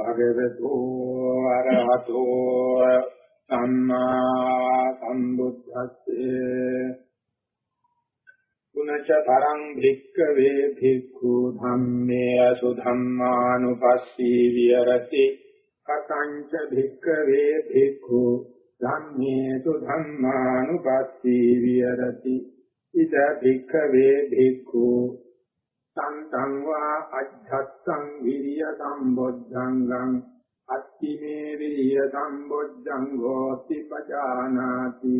භගවතු අරහතෝ සම්මා සම්බුද්දස්සේ. පුනච තරං භික්ඛවේ භික්ඛු ධම්මේ අසුධම්මානුපස්සී විහෙරති. කතංච භික්ඛවේ භික්ඛු ධම්මේසු ධම්මානුපස්සී විහෙරති. ඉද භික්ඛවේ භික්ඛු සන්තං වා අජ්ජත්සං විරිය සම්බොද්ධංගං අත්තිමේ විරිය සම්බොද්ධං හෝති පජානාති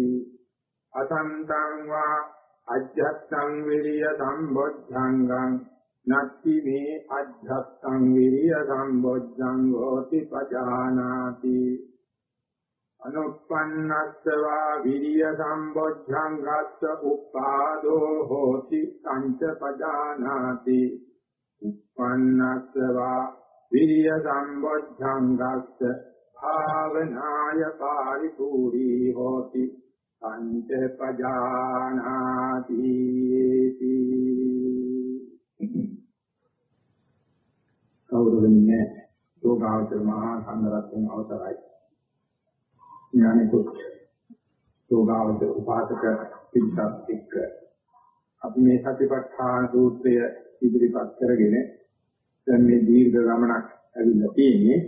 අසන්තං වා අජ්ජත්සං විරිය සම්බොද්ධංගං නත්ති මේ අජ්ජත්සං විරිය සම්බොද්ධං හෝති පජානාති අනුප්පන්නස්සවා විරිය සම්බොද්ධංගස්ස උපාදෝ හෝති සංච පජානාති උප්පන්නස්සවා විරිය සම්බොද්ධංගස්ස භාවනාය පාරිපූර්ණී හෝති සංච පජානාති කවුරුන්නේ යෝගාවචර මහා සංඝරත්නයේ අවසරයි ඥානිකුත් යෝගාවද උපාසක පිටත් එක්ක. අපි මේ සතිපට්ඨාන සූත්‍රය ඉදිරිපත් කරගෙන දැන් මේ දීර්ඝ ගමනක් ඇවිල්ලා තියෙන්නේ.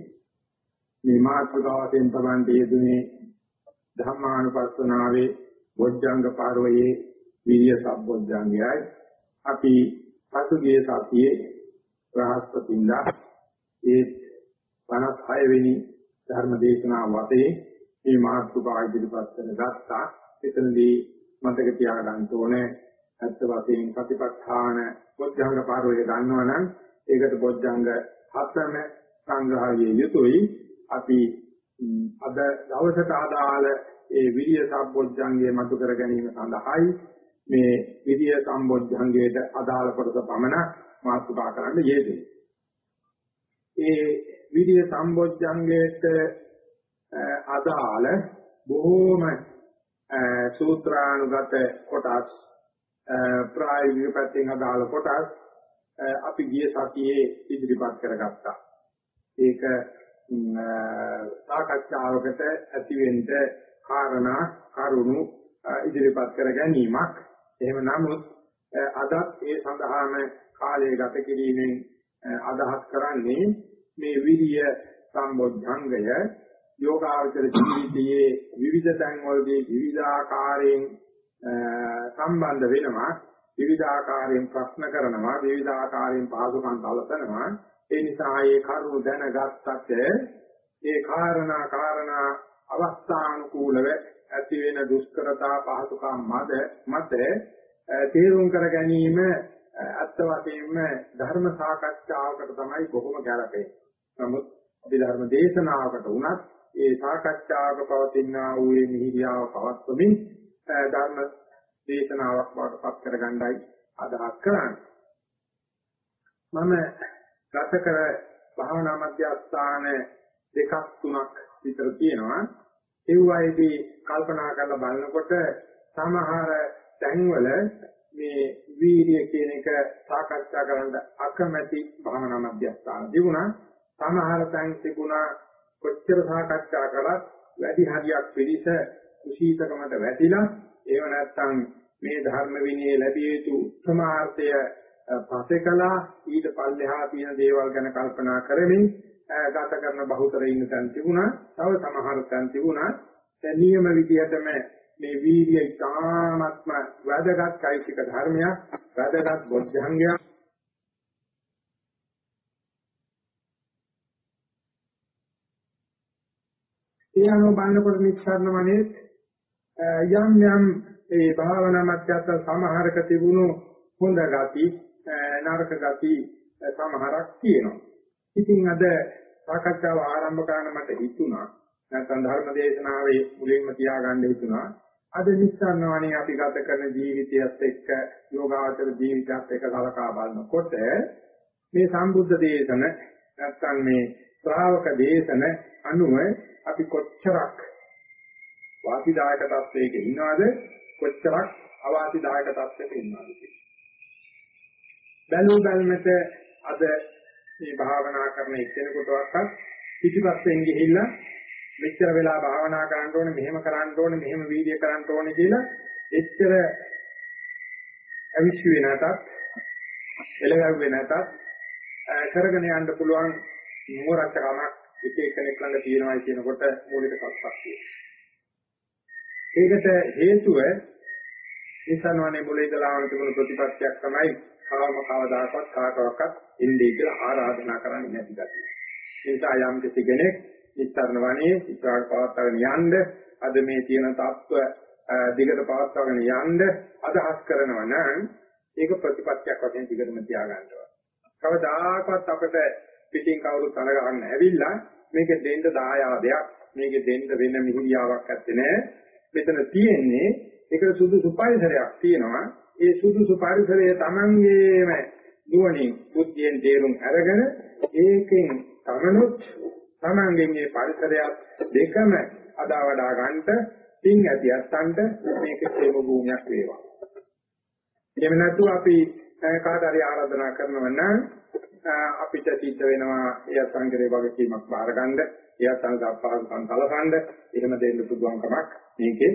මේ මාත්‍රකාවෙන් තමයි යෙදුනේ ධම්මානුපස්සනාවේ බොජ්ජංග පාරවයේ විරිය සම්බොජ්ජංගයයි අපි පසුගිය සතියේ බ්‍රහස්පතින්දා ඒ 56 වෙනි ධර්ම දේශනාව වතේ මේ මාතෘකා ඉදිරිපත් කරන ගත්තා. එතනදී මතක තියාගන්න ඕනේ ඇත්ත වශයෙන් ප්‍රතිපත්තාන බොද්ධංග පාරවය ගන්නවනම් ඒකට බොද්ධංග හතම සංග්‍රහයේ යුතුයි. අපි අද දවසට අදාළ ඒ විරිය සම්බොද්ධංගයේ මතු කර ගැනීම සඳහායි මේ විරිය සම්බොද්ධංගයට අදාළ කොටස පමණ මාතෘකා කරන්න යෙදුනේ. ඒ විරිය සම්බොද්ධංගයට අදාළ බොහෝම සූත්‍රානුගත කොටස් ප්‍රායෝගික පැත්තෙන් අදාළ කොටස් අපි ගිය සතියේ ඉදිරිපත් කරගත්තා. ඒක සාකච්ඡාවකට ඇතිවෙන්න කාරණා කරුණු ඉදිරිපත් කර ගැනීමක්. එහෙම නමුත් අදත් ඒ සඳහාම කාලය ගත කිරීමෙන් අදහස් කරන්නේ මේ විරිය සම්බොධ්‍යංගය යෝගාවචර ජීවිතයේ විවිධ තැන්වලදී විවිධාකාරයෙන් සම්බන්ධ වෙනවා විවිධාකාරයෙන් ප්‍රශ්න කරනවා විවිධාකාරයෙන් පහසුකම් සැලසනවා ඒ නිසා මේ කරුණු දැනගත්තට ඒ කාරණා කාරණා අවස්ථානුකූලව ඇති වෙන දුෂ්කරතා පහසුකම් මත මත තේරුම් කර ගැනීම අත්ත වශයෙන්ම ධර්ම සාකච්ඡාවකට තමයි බොහොම ගැළපෙන්නේ. නමුත් අපි ධර්ම දේශනාවකට උනත් ඒ සාකච්ඡාවක පවතිනා වූ මේ මිහිරියාව පවත්වමින් ධර්ම දේශනාවක් වඩපත් කරගන්නයි අදහස් කරන්නේ. මම ගත කර භාවනා මධ්‍යස්ථාන දෙකක් තුනක් විතර තියෙනවා. ඒ වයිදී කල්පනා කරලා බලනකොට සමහර තැන්වල මේ වීර්ය කියන එක සාකච්ඡා කරන්න අකමැති භාවනා මධ්‍යස්ථාන තිබුණා. සමහර තැන් තිබුණා කොච්චර සාකච්ඡා කළත් වැඩි හරියක් පිළිස කුසීතකමට වැටිලා ඒව නැත්තම් මේ ධර්ම විනය ලැබිය යුතු උත්තමාර්ථය පසෙකලා ඊට පල්ලෙහා තියෙන දේවල් ගැන කල්පනා කරමින් ගත කරන බහුතර ඉන්න තැන් තිබුණා. තව සමහර තැන් තිබුණා. නියම විදියටම මේ වීර්ය ඉතාමත්ම වැදගත් කයිසික ධර්මයක්, වැදගත් බොද්ධංගයක්. ඒ අනුව බලනකොට නිස්සාරණමනේ යම් යම් ඒ භාවනා මධ්‍යස්ථ සමහරක තිබුණු හොඳ ගති නරක ගති සමහරක් තියෙනවා. ඉතින් අද සාකච්ඡාව ආරම්භ කරන්න මට හිතුණා නැත්නම් ධර්ම දේශනාවේ මුලින්ම තියාගන්න හිතුණා. අද නිස්සාරණවනේ අපි ගත කරන ජීවිතයත් එක්ක යෝගාචර ජීවිතයත් එක්ක කලකා බලනකොට මේ සම්බුද්ධ දේශන නැත්නම් මේ ශ්‍රාවක දේශන අනුව අපි කොච්චරක් වාසිදායක තත්වයක ඉන්නවද? කොච්චරක් අවාසිදායක තත්වයක ඉන්නවද බැලු බැලමට අද මේ භාවනා කරන එක්කෙනෙකුටවත් පිටිපස්සෙන් ගිහිල්ලා මෙච්චර වෙලා භාවනා කරන්න ඕනේ මෙහෙම කරන්න ඕනේ මෙහෙම වීර්ය කරන්න ඕනේ කියලා එච්චර අවිශ්ව නැතත් එළවැව්වේ නැතත් කරගෙන යන්න පුළුවන් මෝරච්චකමක් එක එකෙක් ළඟ තියෙනවා කියනකොට මූලික සත්‍යක් ඒකට හේතුව ඉස්සනවනේ මුලින් ඉඳලාම තිබුණු ප්‍රතිපත්තියක් තමයි කාම කවදාකවත් කාටවත් ඉන්නේ කියලා ආරාධනා කරන්නේ නැති ගැතියි. ඒ නිසා යම් කිසි කෙනෙක් නිස්සාරණ වනේ ඉස්සරහට පවත්වාගෙන යන්න අද මේ තියෙන තත්ත්ව දිගට පවත්වාගෙන යන්න අදහස් කරනවා නම් ඒක ප්‍රතිපත්තියක් වශයෙන් දිගටම තියාගන්නවා. කවදාකවත් අපිට පිටින් කවුරුත් අර ගන්න ඇවිල්ලා මේක දෙන්න දායාදයක් මේක දෙන්න වෙන මිහිරියාවක් ඇත්තේ නැහැ. මෙතන තියෙන්නේ ඒකට සුදුසු පරිසරයක් තියෙනවා. ඒ සුදුසු පරිසරය Tamangeම නුවණින් බුද්ධියෙන් තේරුම් අරගෙන ඒකෙන් තමනුත් Tamangen මේ පරිසරයක් දෙකම අදා වඩා ගන්නට පින් ඇති අස්සන්ට මේක ප්‍රේම භූමියක් වේවා. එහෙම නැතු අපි කාට හරි ආරාධනා කරනවා නම් අපිට සිද්ධ වෙනවා. ඒ අසංගරේ වගකීමක් බාරගන්න, ඒ අසංග අපහසුකම් කලකන්න, එහෙම දෙන්න පුළුවන් කමක් මේකේ.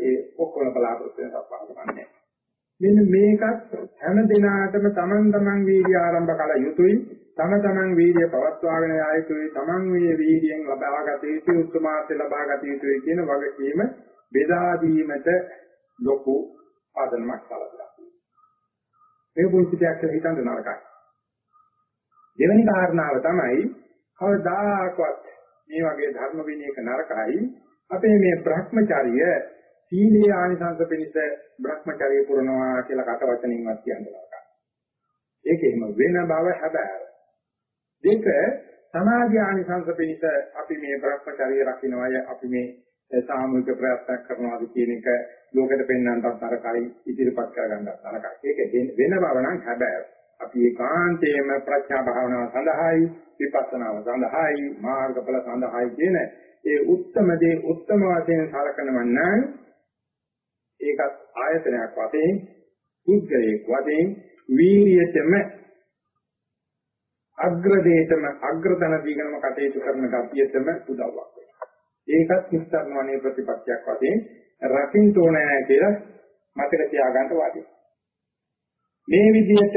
ඒ ඔක්කොම බලාපොරොත්තු වෙන අපහසුකම් නැහැ. මෙන්න මේකත් හැම දිනාටම තමන් තමන් වීර්ය ආරම්භ කළ යුතුයි. තම තමන් වීර්ය පවත්වාගෙන යා යුතුයි. තමන් මේ වීර්යයෙන් ලබාගත යුතු උත්මාර්ථය ලබාගත යුතුයි කියන වගකීම බෙදා දීමට ලොකු ආදනමක් සලසලා මේ පුංචිතයක් හිතන්න නරකයි. දෙවෙනි කාරණාව තමයි කවදාකවත් මේ වගේ ධර්ම විනයක නරකයි අපේ මේ Brahmacharya සීලේ ආනිසංස පිණිස Brahmacharya පුරනවා කියලා කට වචනින්වත් කියන්න නරකයි. ඒක එහෙම වෙන බව හැබෑව. දෙක සමාධි ආනිසංස පිණිස අපි මේ Brahmacharya රකින්නවය අපි මේ සාමූහික ප්‍රයත්නක් කරනවාද කියන එක ලෝකෙට පෙන්වන්නත් තරකයි ඉදිරිපත් කරගන්නත් තරකයි. ඒක වෙන බව නම් හැබෑව. අපි ඒකාන්තයෙන්ම ප්‍රඥා භාවනාව සඳහායි විපස්සනාව සඳහායි මාර්ගඵල සඳහායි කියන ඒ උත්තම දේ උත්තම වශයෙන් සලකනවා නම් ඒකත් ආයතනයක් වශයෙන් පුද්ගලයෙක් වශයෙන් වීර්යයටම අග්‍රදේශම අග්‍රතන දීගනම කටයුතු කරන ගතියටම උදව්වක් වෙනවා. ඒකත් නිස්සාරණවනේ ප්‍රතිපත්තියක් වශයෙන් රකින්න ඕනෑ කියලා මතක තියාගන්න වාදී. මේ විදිහට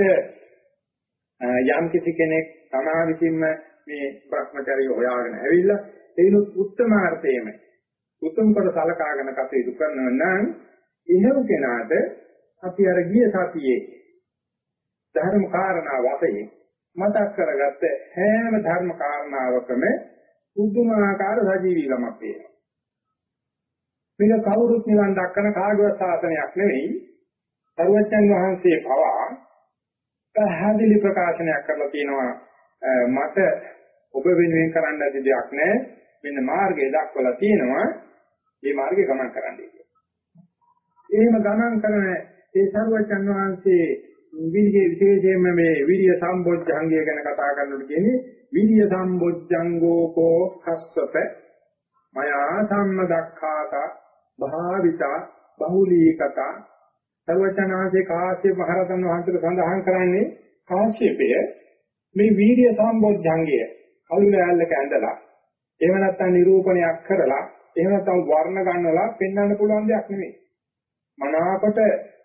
යම් කිසි කෙනෙක් තමා විසින්ම මේ භ්‍රමචර්ය හොයාගෙන ඇවිල්ලා ඒනොත් උත්තමාර්ථයේම උතුම් කොට සලකාගෙන කටයුතු කරනවා නම් එහෙම කෙනාට අපි අර ගිය සතියේ ධර්ම කාරණා වශයෙන් මතක් කරගත්ත හැම ධර්ම කාරණාවකම පුදුමාකාර සජීවීකමක් තියෙනවා. මේක කවුරුත් නිවන් දක්කන කාගවත් සාසනයක් නෙවෙයි. සරුවච්චන් වහන්සේ පවා පැහැදිලි ප්‍රකාශනයක් කරලා තියෙනවා. මට ඔබ වෙනුවෙන් කරන්න ඇති දෙයක් නැහැ මෙන්න මාර්ගය දක්වලා තියෙනවා. මේ මාර්ගේ ගමන් කරන්න කියලා. එහෙම ගමන් කරන ඒ සරුවචන් වහන්සේ විරිය විශේෂයෙන්ම මේ විරිය සම්බොජ්ජංගය ගැන කතා කරනකොට කියන්නේ විරිය සම්බොජ්ජංගෝ කෝ කස්සප මයා සම්මදක්ඛාත භාවිතා බහුලීකතා සර්වචනාංශේ කාශ්‍යප මහරහතන් වහන්සේට සඳහන් කරන්නේ කාශ්‍යපය මේ වීර්ය සම්බොධ්‍යංගය කලු ලෑල්ලක ඇඳලා එහෙම නැත්නම් නිරූපණයක් කරලා එහෙම නැත්නම් වර්ණ ගන්නලා පෙන්වන්න පුළුවන් දෙයක් නෙමෙයි. මනාවට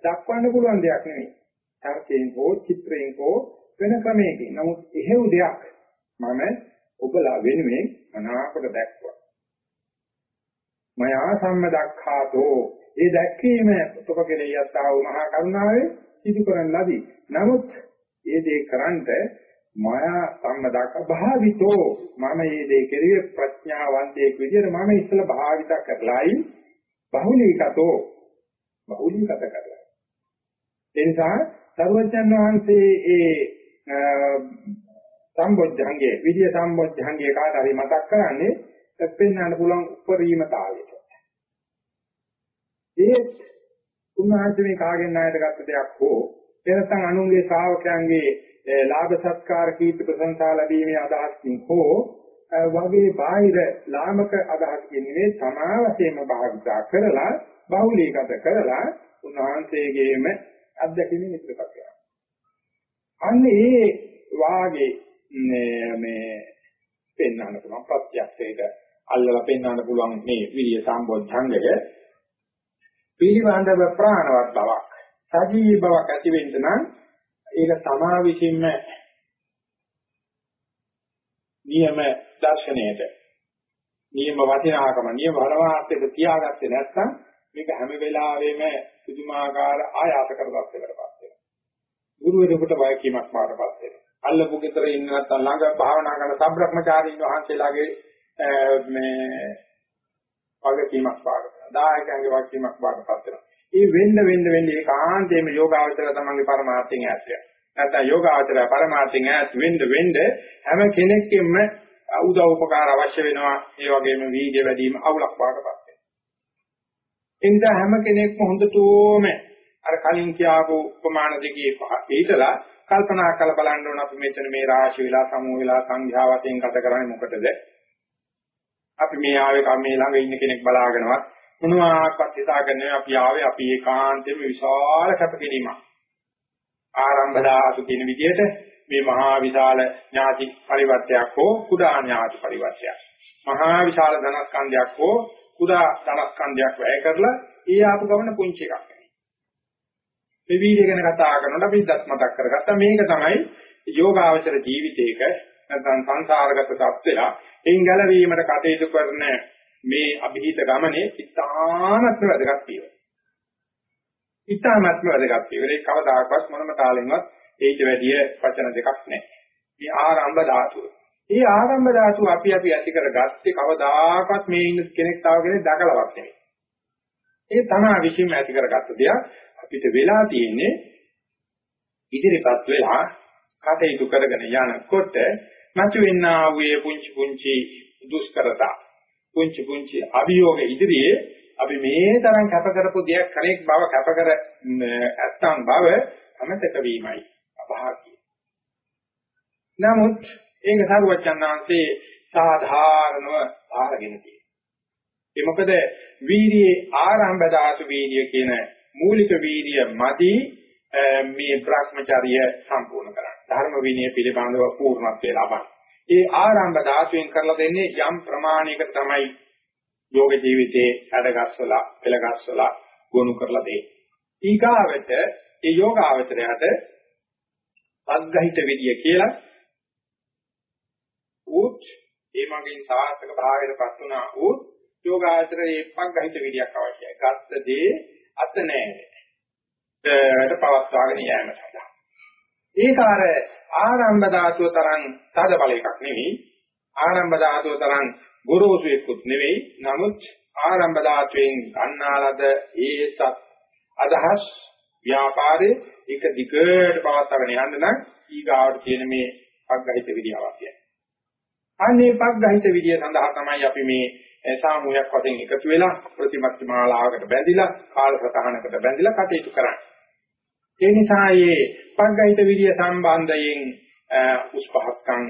දක්වන්න පුළුවන් දෙයක් නෙමෙයි. තර්කයෙන් හෝ චිත්‍රයෙන් හෝ වෙන ක්‍රමයකින්. නමුත් එහෙව් දෙයක් මම ඔබලා වෙනුවෙන් මනාවට දැක්වුවා. මයා සම්මදක්ඛාතෝ ඒ දැක්වීම ඔතපකලේ යත්තා වූ මහා කරුණාවේ සිදු කරන ලදී. නමුත් මේ දේ කරන්ට මායා සම්මදක භාවිතෝ මම මේ දේ කෙරුවේ ප්‍රඥාවන්තයෙක් විදිහට මම ඉස්සලා භාවිත කරලායි බහුලීකතෝ බහුලීකත කරලා. ඒ නිසා සර්වජන් වහන්සේ ඒ සම්බොජ්ජංගේ විද්‍ය සම්බොජ්ජංගේ කාට හරි මතක් කරන්නේ පෙන්වන්න පුළුවන් උපරිම තාලෙට. ඒත් උන්වහන්සේ මේ කාගෙන් ණයට ගත්ත දෙයක් හෝ එනසම් අනුන්ගේ ශ්‍රාවකයන්ගේ ලාභ සත්කාර කීර්ති ප්‍රශංසා ලැබීමේ අදහස්කින් හෝ වගේ බාහිර ලාමක අදහස්කින් නෙවෙයි තමා වශයෙන්ම භාවිතා කරලා බහුලීගත කරලා උන්වහන්සේගේම අත්දැකීම් ඉදිරිපත් කරනවා. අන්න ඒ වාගේ මේ පෙන්වන්න පුළුවන් ප්‍රත්‍යක්ෂයක අල්ලලා පෙන්වන්න පුළුවන් මේ විරිය සම්බොධ්‍යංගය පිළිවඳව ප්‍රාණවත් බවක් සජීවී බවක් ඇති වෙන්න නම් ඒක තමා විසින්ම නියම දර්ශනයට නියම වටිනාකම නියම බලවාර්ථයක තියාගත්තේ නැත්නම් මේක හැම වෙලාවෙම පුදුමාකාර ආයාස කරපත් වෙනවාපත් වෙනවා. ගුරුවරයෙකුට වයකීමක් මාරපත් වෙනවා. අල්ලපු ගෙදර ඉන්න නැත්නම් ළඟ භාවනා කරන සම්බ්‍රහ්මචාරීන් වහන්සේලාගේ මේ වගකීමක් පාඩ වෙනවා. දායකයන්ගේ වගකීමක් පාඩපත් වෙනවා. මේ වෙන්න වෙන්න වෙන්න ඒකාන්තයෙන්ම යෝගාවචර තමන්ගේ පරමාර්ථයෙන් ඈත් වෙනවා. නැත්නම් යෝගාවචර පරමාර්ථයෙන් ඈත් වෙන්න වෙන්න හැම කෙනෙක්ගෙම උදව් උපකාර අවශ්‍ය වෙනවා. ඒ වගේම වීර්ය වැඩි වීම අවුලක් පාඩපත් වෙනවා. එනිස හැම කෙනෙක්ම හොඳටම අර කලින් කියාපු උපමාන දෙකේ පිටලා කල්පනා කරලා බලන්න ඕන අපි මෙතන මේ රාශි වෙලා සමූහ වෙලා සංඛ්‍යා වශයෙන් ගත කරන්නේ මොකටද? අපි මේ ආවේ කම්මේ ළඟ ඉන්න කෙනෙක් බලාගෙනවත් මොනවාක්වත් හිතාගන්නේ අපි ආවේ අපි ඒකාන්තයෙන්ම විශාල කැපකිරීමක්. ආරම්භ දාසු කියන විදිහට මේ මහා විශාල ඥාති පරිවර්තයක් හෝ කුඩා ඥාති පරිවර්තයක්. මහා විශාල ධනස්කන්ධයක් හෝ කුඩා ධනස්කන්ධයක් වැය කරලා ඒ ආපු ගමන පුංචි එකක්. මේ වීර්ය ගැන කතා කරනකොට අපි දත් මතක් කරගත්තා මේක තමයි යෝගාවචර ජීවිතයක නැත්නම් සංසාරගත තත්ත්වලා එයින් ගැලවීමට කටයුතු කරන මේ અભිහිත ගමනේ ඉතාමත්ම වැදගත් පියවර. ඉතාමත්ම වැදගත් පියවර. ඒක කවදාකවත් මොනම තාලෙන්වත් ඒට වැඩිය වචන දෙකක් නැහැ. මේ ආරම්භ ධාතුව. මේ ආරම්භ ධාතුව අපි අපි ඇති කරගත්තේ කවදාකවත් මේ ඉන්න කෙනෙක් තව කෙනෙක් දකලවත් නෙමෙයි. ඒ තමයි විශ්ීම ඇති කරගත්ත දෙයක්. අපිට වෙලා තියෙන්නේ ඉදිරිපත් වෙලා කටයුතු කරගෙන යනකොට මතුවෙනා වූ පුංචි පුංචි දුෂ්කරතා පුංචි පුංචි අභියෝග ඉදිරියේ අපි මේ තරම් කැප කරපු දෙයක් කෙනෙක් බව කැප කර ඇත්තන් බව අමතක වීමයි අභාග්‍යය. නමුත් ඒක සරුවචන්නාංශේ සාධාරණව ආරගෙන තියෙනවා. ඒ මොකද වීර්යයේ ආරම්භ ධාතු වීර්ය කියන මූලික වීර්ය මදි මේ Brahmacharya සම්පූර්ණ කරන්න. ධර්ම විනය පිළිබඳව පූර්ණත්වය ලබන්න. ඒ ආරම්භ ධාතුවෙන් කරලා දෙන්නේ යම් ප්‍රමාණයකට තමයි යෝග ජීවිතයේ හැඩගස්වලා, පෙළගස්වලා ගොනු කරලා දෙන්නේ. ඊගාවට ඒ යෝගාවචරයට පග්ගහිත විදිය කියලා උත් ඒ මගින් සාර්ථක භාවයටපත් වුණා උත් යෝගාචරයේ පග්ගහිත විදියක් අවශ්‍යයි. ගත්ත දේ අත නැහැ. ඒකට පවත්වාගෙන යෑම සඳහා. ඒක අර ආරම්භ ධාතුව තරම් තද බල එකක් නෙවෙයි. ආරම්භ ධාතුව තරම් ගොරෝසු එක්කුත් නෙවෙයි. නමුත් ආරම්භ ධාතුවෙන් ගන්නාලද ඒසත් අදහස් ව්‍යාපාරේ එක දිගට පවත්වාගෙන යන්න නම් ඊගාවට තියෙන මේ පග්ගහිත විදිය අවශ්‍යයි. අනේ පග්ගහිත විදිය සඳහා තමයි අපි මේ සාමූහයක් වශයෙන් එකතු වෙලා ප්‍රතිමත්ති මාලාවකට බැඳිලා කාලසටහනකට බැඳිලා කටයුතු කරන්නේ. ඒ නිසා මේ පග්ගහිත විදිය සම්බන්ධයෙන් උස් පහක්කම්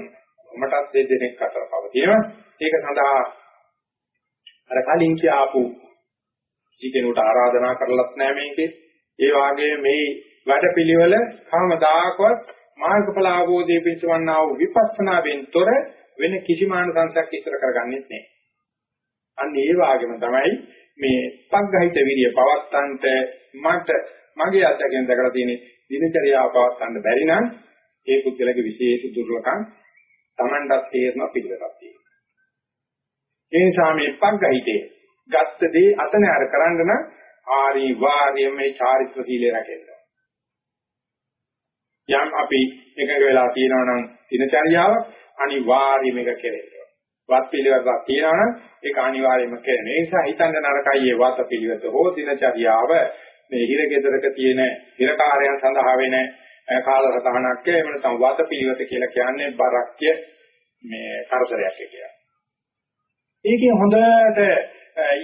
මටත් දෙදෙනෙක් අතර පවතිනවා. ඒක සඳහා අර කලින් කියාපු ජීකේනට ආරාධනා කරලත් නැහැ මේකේ. ඒ වාගේ මේ වැඩපිළිවෙල කවමදාකවත් මාර්ගඵල අවබෝධයේ පිටවන්නා වූ විපස්සනාවෙන් තොර වෙන කිසිම ආනසංසයක් ඉස්සර කරගන්නෙත් නැහැ. අන්න ඒ වාගේම තමයි මේ පග්ගහිත විරිය පවත්තන්ට මට මගේ අත්දැකීම් දැකලා තියෙන්නේ දිනචරියාව පවත්තන්න බැරි නම් ඒ පුද්ගලගේ විශේෂ දුර්ලභකම් Tamanටත් තේරෙන පිළිවෙලක් තියෙනවා. ඒ නිසා මේ පග්ගහිතේ ගත්ත දේ අතනෑර කරන්න නම් ආරි වාර්ය මේ චාරිත්‍ර සීලය රැකෙන්න. යම් අපි එකඟ වෙලා තියෙනවා නම් දිනචරියාව අනිවාර්යයෙන්ම එක කෙරෙන්න. වත් පිළිවෙතක් තියෙනවා නම් ඒක අනිවාර්යයෙන්ම කෙරෙන. ඒ නිසා හිතන්න නරකයි ඒ වත් පිළිවෙත හෝ දිනචරියාව මේ හිරගෙදරක තියෙන හිරකාරයන් සඳහා වෙන කාලසටහනක් එහෙම නැත්නම් වත් පිළිවෙත කියලා කියන්නේ බරක්ය මේ කරදරයක් කියලා. ඒකේ හොඳට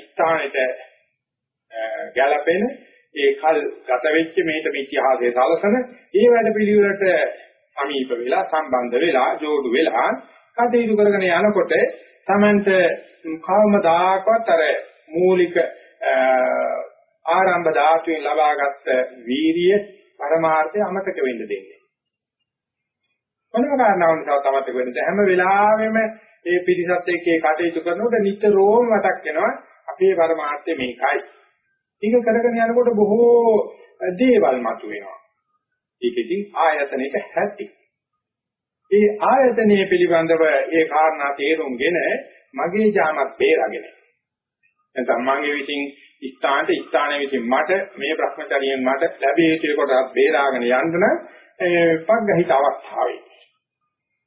ස්ථානෙට ගැළපෙන ඒ කල් ගත වෙච්ච මේත මේ ඉතිහාසයේ සලසන ඒ වැඩ පිළිවෙලට සමීප වෙලා සම්බන්ධ වෙලා جوړු වෙලා කටයුතු කරගෙන යනකොට තමන්ට කවමදාකවත් අර මූලික ආරම්භ ධාතුවෙන් ලබාගත් වීරිය පරමාර්ථය අමතක වෙන්න දෙන්නේ. මොනම කාරණාවක් නිසා තමතක වෙන්නේ හැම වෙලාවෙම ඒ පිරිසත් එක්ක ඒ කටයුතු කරනකොට නිතරම මතක් වෙනවා අපේ පරමාර්ථය මේකයි. ඒක කරගෙන යනකොට බොහෝ දේවල් මතුවෙනවා. ඒකෙදි ආයතනෙක හැටි. ඒ ආයතනයේ පිළිබඳව ඒ කාරණා තේරුම්ගෙන මගේ ජාමත් බේරගෙන නැත්නම් මගේ විසින් ස්ථානට ස්ථානයේ විසින් මට මේ භ්‍රමචරියෙන් මට ලැබිය යුතු කොටස් බේරාගෙන යන්න නම් පග්ගහිත අවස්ථාවේ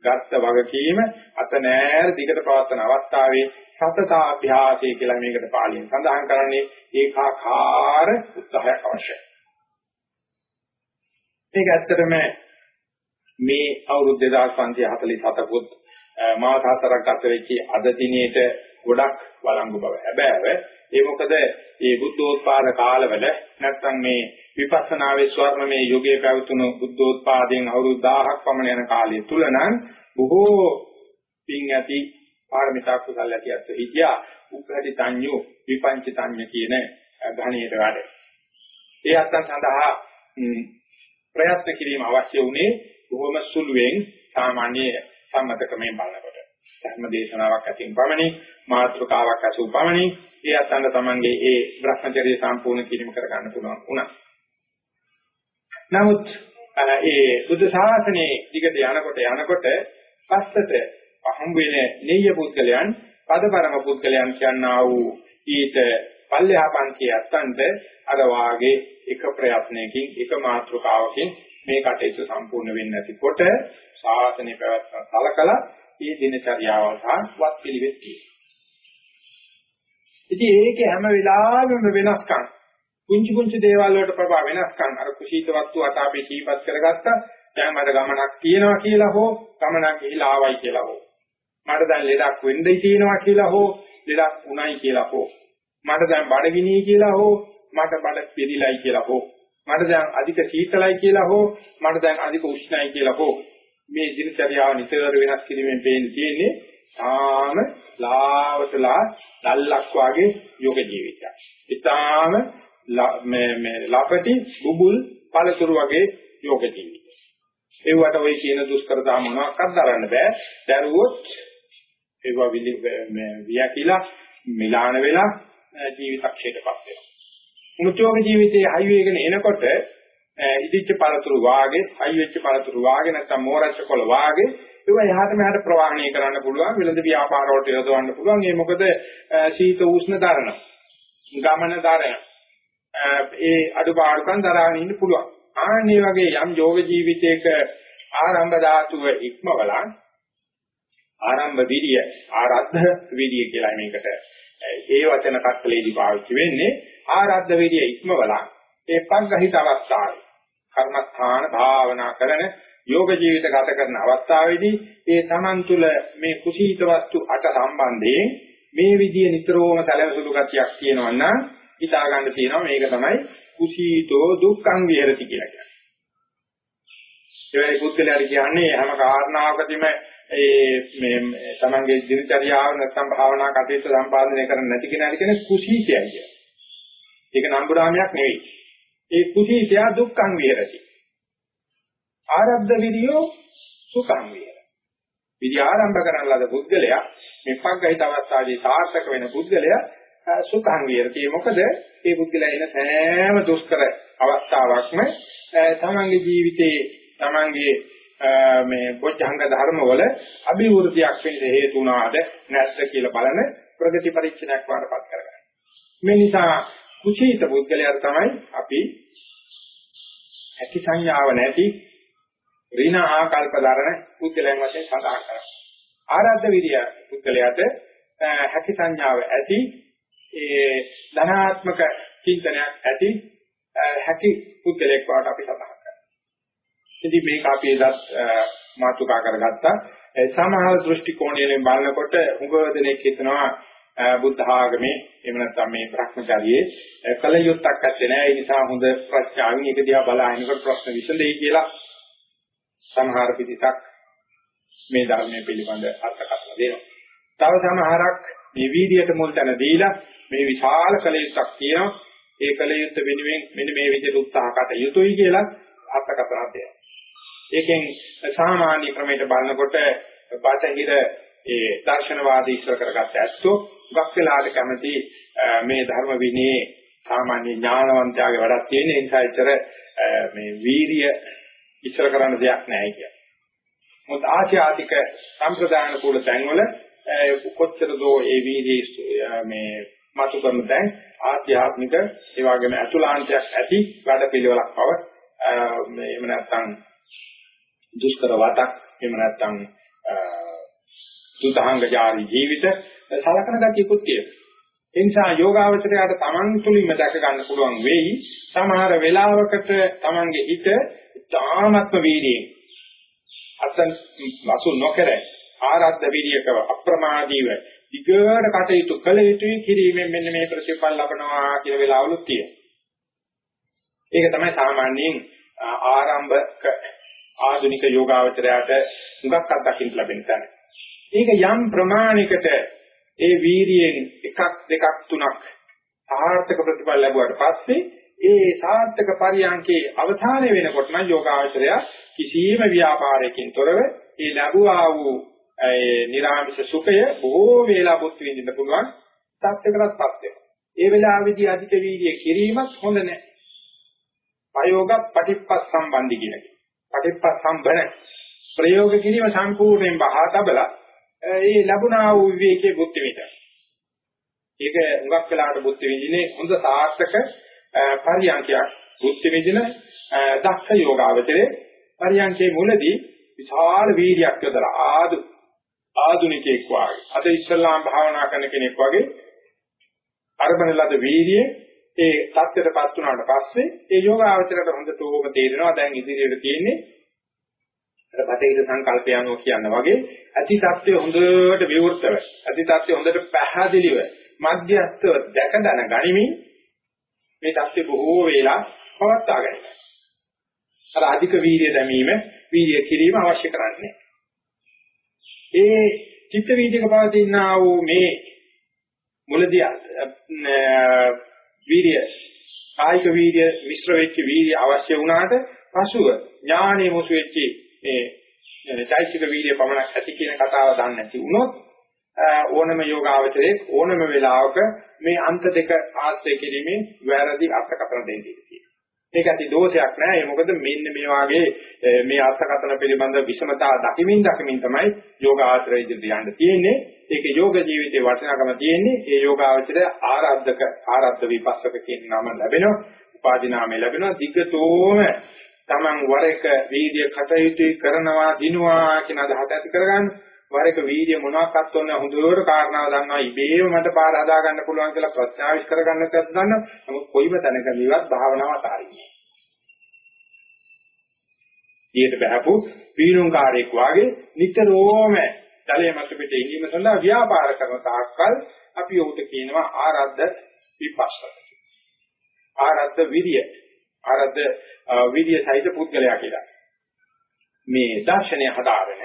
ගත්ත වගකීම අත නෑර දිගට පවත්වන අවස්ථාවේ සතතාභ්‍යාසය කියලා මේකට පාලියෙන් සඳහන් කරන්නේ ඒකාකාර උත්සාහයක් අවශ්‍යයි. මේක ඇත්තටම මේ අවුරුදු 2547 පුත් මාස හතරක් ගත වෙච්ච අද දිනේට ගොඩක් වළංගු බව. හැබැයි ඒ මොකද මේ බුද්ධෝත්පාද කාලවල නැත්නම් මේ විපස්සනාවේ ස්වර්ණමය යුගයේ පැවතුණු බුද්ධෝත්පාදයෙන් අවුරුදු 1000ක් පමණ යන කාලය තුල නම් බොහෝ පින් ඇති පාරමිතා කුසල ඇතියත් හිතියා උප්පටි තඤ්ඤු විපංච තඤ්ඤ කියන ගණයට වැඩ. ඒ අත්තන් සඳහා ප්‍රයත්න කිරීම අවශ්‍ය වුණේ බොහොම සුළුවෙන් සාමාන්‍ය සම්මත ක්‍රමයෙන් බලනකොට. ධර්ම දේශනාවක් අතින් පමණි මාත්‍රකාවක් අසු පමණි ඒ අතන තමන්ගේ ඒ භ්‍රමචර්ය සම්පූර්ණ කිරීම කරගන්න පුළුවන් වුණා. නමුත් ඒ බුද්ධ ශාසනයේ දිගට යනකොට යනකොට පස්සට හම් වෙන නෙయ్య පුද්ගලයන් පදපරම පුද්ගලයන් කියනා වූ ඊට පල්ලෙහා පන්තිය අත්තන්ට අර වාගේ එක ප්‍රයත්නයකින් එක මාත්‍රකාවකින් මේ කටයුතු සම්පූර්ණ වෙන්නේ නැතිකොට ශාසනය පැවැත්ම සලකලා මේ දිනචර්යාව සහ වත් පිළිවෙත් තියෙනවා. ඉතින් ඒකේ හැම වෙලාවෙම වෙනස්කම්. කුංචි කුංචි දේවල් වලට ප්‍රභා වෙනස්කම්. අර කුසීත වස්තු අත අපි සීපත් කරගත්තා. දැන් මට ගමනක් තියෙනවා කියලා හෝ ගමනක් ගිහිලා ආවයි කියලා හෝ. මට දැන් ලෙඩක් වෙන්නයි තියෙනවා කියලා හෝ ලෙඩක් උණයි කියලා හෝ. මට දැන් බඩගිනි කියලා හෝ මට බඩ පිළිලයි කියලා හෝ. මට දැන් අධික සීතලයි කියලා හෝ මට දැන් අධික උෂ්ණයි කියලා හෝ. මේ දිනචර්යාව නිතර වෙනස් කිරීමෙන් පේන්නේ තියෙන්නේ තාම ලාවතලා දැල්ලක් වාගේ යෝග ජීවිතයක්. ඊටාම මේ මේ ලපටි බුබුල් පළතුරු වගේ යෝග ජීවිතය. ඒවට ওই කියන දුෂ්කරතා මොනවාක්වත් දරන්න බෑ. දරුවොත් ඒවා විලි මේ වියකිලා මිලාන වෙලා ජීවිතක්ෂේත්‍රපත් වෙනවා. මුචෝග ජීවිතයේ හයිවේ එකන එනකොට ඉදිච්ච පළතුරු වාගේ, හයි වෙච්ච පළතුරු වාගේ නැත්නම් මෝරච්ච කොළ වාගේ ඒවා එහාට මෙහාට ප්‍රවාහණය කරන්න පුළුවන්, වෙළඳ ව්‍යාපාර වලට යොදවන්න පුළුවන්. ඒ මොකද සීත උෂ්ණ දරන, ගමන දරන, ඒ අඩුපාඩුකම් දරාගෙන ඉන්න පුළුවන්. ආන්නේ වගේ යම් යෝග ජීවිතයක ආරම්භ ධාතුව ඉක්මවලා ආරම්භ විරිය ආරද්ධ විරිය කියලා මේකට ඒ වචන කට්ටලේදී පාවිච්චි වෙන්නේ ආරද්ධ විරිය ඉක්මවලා ඒ පංගහිත අවස්ථාවේ කර්මස්ථාන භාවනා කරන යෝග ජීවිත ගත කරන අවස්ථාවේදී ඒ Taman තුල මේ කුසීත වස්තු අට සම්බන්ධයෙන් මේ විදිය නිතරම සැලසුළු ගතියක් තියෙනවා නම් හිතා ගන්න තියෙනවා මේක තමයි කුසීතෝ දුක්ඛං විහෙරති කියලා කියන්නේ. ඒ වෙලේ පුද්ගලයාට කියන්නේ හැම කාරණාවකදීම ඒ මේ තමන්ගේ දිනචරියාව නැත්නම් භාවනා කටයුතු සම්පාදනය කරන්න නැති කෙනාට කියන්නේ කුසීතයයි කියන්නේ. ඒක නම්බුරාමයක් නෙවෙයි. ඒ කුසීතය දුක්ඛං විහෙරති. ආරබ්ධ විරියෝ සුඛං විහෙරති. විදි ආරම්භ කරන ලද පුද්ගලයා මේ පග්ගහිත අවස්ථාවේ සාර්ථක වෙන පුද්ගලයා සුඛං විහෙරති. මොකද මේ පුද්ගලයා එන සෑම දුෂ්කර අවස්ථාවක්ම තමන්ගේ ජීවිතේ තමන්ගේ මේ බොජ්ජංග ධර්ම වල අභිවෘද්ධියක් වෙන්න හේතු වුණාද නැද්ද කියලා බලන ප්‍රගති පරීක්ෂණයක් වඩපත් කරගන්න. මේ නිසා කුසීත පුද්ගලයාට තමයි අපි ඇති සංයාව නැති ඍණ ආකල්ප දරන පුද්ගලයන් වශයෙන් සඳහන් කරනවා. ආරද්ධ විරිය පුද්ගලයාට හැකි සංඥාව ඇති ඒ ධනාත්මක චින්තනයක් ඇති හැකි පුද්ගලයෙක් වාට අපි සඳහන් කරනවා. ඉතින් මේක අපි එදත් මාතුකා කරගත්තා. සමහර දෘෂ්ටි කෝණයෙන් බලනකොට උගවදෙනෙක් හිතනවා බුද්ධ ආගමේ එහෙම නැත්නම් මේ භ්‍රමචාරියේ කලියුත්තක් ඇත්තේ නැහැ. ඒ නිසා හොඳ ප්‍රඥාවෙන් ඒක දිහා බලහිනකොට ප්‍රශ්න විසඳෙයි කියලා සමහර පිටිසක් මේ ධර්මයේ පිළිබඳ අර්ථකථන දෙනවා. තව සමහරක් මේ වීදියට මුල් තැන දීලා මේ විශාල කලියුත්තක් තියෙනවා. ඒ කලියුත්ත වෙනුවෙන් මෙන්න මේ විදිහට උත්සාහ කට යුතුයි කියලා අර්ථකථන දෙනවා. ඒකෙන් සාමාන්‍ය ක්‍රමයට බලනකොට බටහිර ඒ දර්ශනවාදී ඉස්සර කරගත්ත ඇත්තෝ ගක් වෙලාට කැමති මේ ධර්ම විනයේ සාමාන්‍ය ඥානවන්තයාගේ වැඩක් තියෙන නිසා ඉතර මේ වීරිය ඉස්සර කරන්න දෙයක් නැහැ කියන්නේ. මොකද ආචාතික සම්ප්‍රදාන කුල තැන්වල කොච්චර දෝ ඒ වීර්යයේ මේ මතු කරන දැන් ආධ්‍යාත්මික ඒ වගේම අතුලාන්තයක් ඇති වැඩ පිළිවෙලක් බව මේ එහෙම නැත්නම් දුෂ්කර වතක් එහෙම නැත්නම් සුතහංගජාරි ජීවිත සලකන ගතියකුත් තියෙනවා. ඒ නිසා යෝගාවචරයට Taman තුලින්ම දැක ගන්න පුළුවන් වෙයි. සමහර වෙලාවකට Tamanගේ හිත තාමත්ම වීර්යයෙන් අසන් වසු නොකර ආරද්ධ විරියකව අප්‍රමාදීව දිගට කටයුතු කළ යුතුයි කිරීමෙන් මෙන්න මේ ප්‍රතිඵල ලබනවා කියන වෙලාවලුත් තියෙනවා. ඒක තමයි සාමාන්‍යයෙන් ආරම්භක ආධුනික යෝගාවචරයට හුඟක් අත්දකින්න ලැබෙන තැන. ඒක යම් ප්‍රමාණයකට ඒ වීරියෙන් එකක් දෙකක් තුනක් සාර්ථක ප්‍රතිඵල ලැබුවාට පස්සේ ඒ සාර්ථක පරියන්කේ අවධානය වෙනකොට නම් යෝගාවචරය කිසියම් ව්‍යාපාරයකින් තොරව ඒ ලැබුවා වූ ඒ නිර්ආමිෂ සුඛය බොහෝ වේලා බුද්ධ විඳින්න පුළුවන් තත්ත්වකටපත් වෙනවා. ඒ වෙලාවේදී අධික වීර්ය කිරීමත් හොඳ නැහැ. ප්‍රයෝග පටිප්පස් සම්බන්ධි කියන එක. පටිප්පස් සම්බන ප්‍රයෝග කිරීම සම්පූර්ණයෙන් බහා තබලා ඒ ලැබුණා වූ විවේකයේ බුද්ධ විඳින්න. ඒක හුඟක් වෙලාවට බුද්ධ විඳින්නේ හොඳ සාර්ථක පරියන්කයක් බුද්ධ විඳින දක්ෂ යෝගාවචරයේ පරියන්කේ මුලදී විශාල වීර්යයක් යොදලා ආදු ආධුනිකයෙක් වාගේ අද ඉස්ලාම් භාවනා කරන කෙනෙක් වගේ අරබන ලද වීර්යය ඒ தත්ත්වයටපත් වුණාට පස්සේ ඒ යෝගාවචරයට හොඳටම තේරෙනවා දැන් ඉදිරියට තියෙන්නේ අර බටහිර සංකල්පය අනුව කියන වගේ ඇති தත්ත්වය හොඳට විවෘතව ඇති தත්ත්වය හොඳට පැහැදිලිව මධ්‍යස්ථව දැක දැන ගනිමින් මේ தත්ත්වය බොහෝ වේලා පවත්වා ගන්නවා. අර අධික වීර්ය දැමීම වීර්ය කිරීම අවශ්‍ය කරන්නේ. ඒ චිත්ත වීදික පවතිනා වූ මේ මුලදී වීර්ය කායික වීර්ය මිශ්‍ර වෙච්ච වීර්ය අවශ්‍ය වුණාට පසුව ඥානෙ මොසු වෙච්චි මේ චෛසික වීර්ය පමණක් ඇති කියන කතාව දන්නේ නැති වුණොත් ඕනම යෝගාවචරයේ ඕනම වෙලාවක මේ අන්ත දෙක ආශ්‍රය කිරීමෙන් වැරදි අර්ථකථන දෙන්නේ තියෙනවා. මේක ඇති දෝෂයක් නෑ. ඒ මොකද මෙන්න මේ වාගේ මේ අර්ථකථන පිළිබඳ විෂමතා දකිමින් දකිමින් තමයි යෝගාචරය ඉදිරියට යන්න තියෙන්නේ. ඒක යෝග ජීවිතේ වටිනාකම තියෙන්නේ. ඒ යෝගාචරය ආරද්ධක ආරද්ධ විපස්සක කියන නම ලැබෙනවා. උපාධි නාමය ලැබෙනවා. දිග්ගතෝම Taman වර එක වීර්ය කටයුතු කරනවා දිනුවා කියන අදහස ඇති කරගන්න. වර එක වීර්ය මොනවාක්වත් ඕන හොඳට කාරණාව දන්නවා ඉබේම මට පාර හදා ගන්න පුළුවන් කියලා ප්‍රත්‍යාවිෂ් කරගන්න තත් දන්න නමුත් කොයිම තැනක මේවත් භාවනාව අතාරින්නේ. ඊට බහපු පීනුම්කාරයෙක් වාගේ නිතරම ජලයේ මත පිට ඉඳීම සඳහා ව්‍යාපාර කරන තාක්කල් අපි උට කියනවා ආරද්ධ විපස්සක. ආරද්ධ විරිය. ආරද්ධ විරිය සහිත පුද්ගලයා කියලා. මේ දර්ශනය හදාගෙන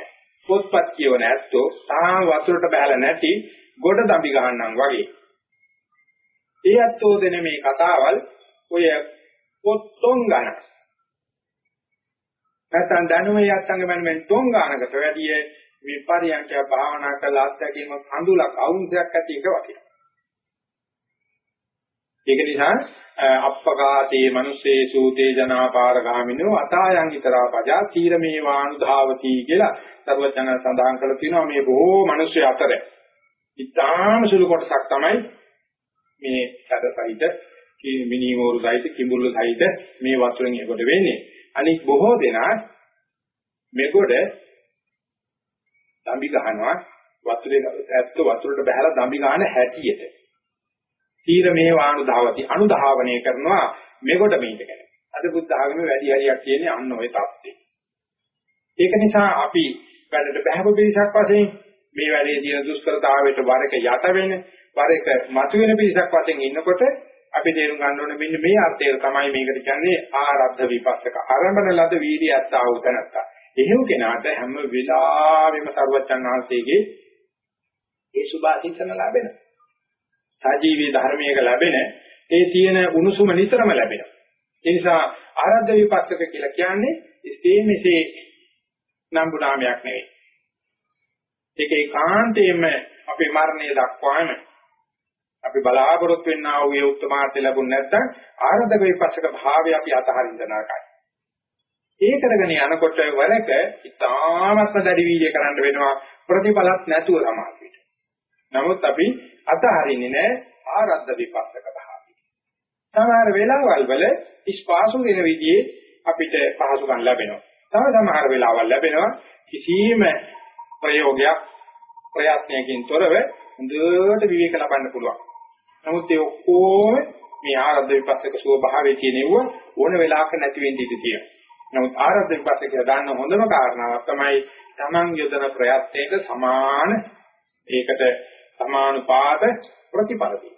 පොත්පත් කියවන ඇත්තෝ තාම වතුරට බහලා නැති ගොඩ දම්බි ගහන්නම් වගේ. ඒ ඇත්තෝ දෙන මේ කතාවල් ඔය පොත්ොන් ගන්න. නැත්නම් දැනුමේ යත්තංග මනමෙන් තොන් ගන්නකට වැඩිය මේ පරියන්කය භාවනා කළා අත්දැකීම කඳුලක් අවුන්සයක් ඇති එක වටිනවා. ඒක නිසා අප්පකාතේ මනුස්සේ සූතේ ජනාපාරගාමිනෝ අතායන් ිතරා පජා තීරමේ වානුධාවති කියලා සර්වචන සඳහන් කරලා තියෙනවා මේ බොහෝ මිනිස්සු අතර. ඉතාම සුළු කොටසක් තමයි මේ සැදසහිත මිනිමෝරු සහිත කිඹුල්ල සහිත මේ වතුරෙන් එකොට වෙන්නේ. අනික බොහෝ දෙනා මෙගොඩ දම්බි ගහනවා වතුරේ ඇත්ත වතුරට බහැලා දම්බි ගන්න හැටියට. තීරමේ වාණු ධාවති අනුධාවනය කරනවා මෙගොඩ මේක ගැන. අද බුද්ධ ආගමේ වැඩි හරියක් කියන්නේ අන්න ওই தත්ත්වය. ඒක නිසා අපි වැඩට බහව පිළිසක් වශයෙන් මේ වැඩේ තියෙන දුෂ්කරතාවයට වරක යට වෙන, වරක මතුවෙන පිළිසක් වශයෙන් ඉන්නකොට අපි තේරුම් ගන්න ඕනේ මෙන්න මේ අර්ථය තමයි මේකට කියන්නේ ආරද්ධ විපස්සක ආරම්භන ලද වීර්යය අත්තාවු තනත්තා. එහෙම කෙනාට හැම වෙලාවෙම සර්වචන් වහන්සේගේ ඒ සුභාසිතන ලැබෙනවා. සජීවී ධර්මයක ලැබෙන ඒ තියෙන උණුසුම නිතරම ලැබෙනවා. ඒ නිසා ආරද්ධ විපස්සක කියලා කියන්නේ ඉස්තේ මෙසේ නම්බු නාමයක් නෙවෙයි. ඒක ඒකාන්තයෙන්ම අපේ මරණය දක්වාම අපි බලාපොරොත්තු වෙන්නා වූ ඒ උත්තමාර්ථය ලැබුණ නැත්නම් ආරද්ධක විපස්සක භාවය අපි අතහරින්න නරකයි. ඒ කරගෙන යනකොට වලක ඉතාමත්ම දැඩි වීර්ය කරන්න වෙනවා ප්‍රතිඵලත් නැතුව සමාජයට. නමුත් අපි අතහරින්නේ නැහැ ආරද්ධ විපස්සක භාවය. සමහර වෙලාවල් වල ස්පාසු වෙන විදිහේ අපිට පහසුකම් ලැබෙනවා. තව සමහර වෙලාවල් ලැබෙනවා කිසියම් ප්‍රයෝගයක් ප්‍රයත්නයකින් තොරව හොඳට විවේක ලබන්න පුළුවන්. නමුත් ඒ ඔක්කොම මේ ආරද්ධ විපස්සක ස්වභාවයේ තියෙනව ඕන වෙලාවක නැති වෙන්න ඉඩ තියෙනවා. නමුත් ආරද්ධ විපස්සක දාන්න හොඳම කාරණාවක් තමයි Taman යොදන ප්‍රයත්නයක සමාන ඒකට සමානුපාත ප්‍රතිඵල දෙන.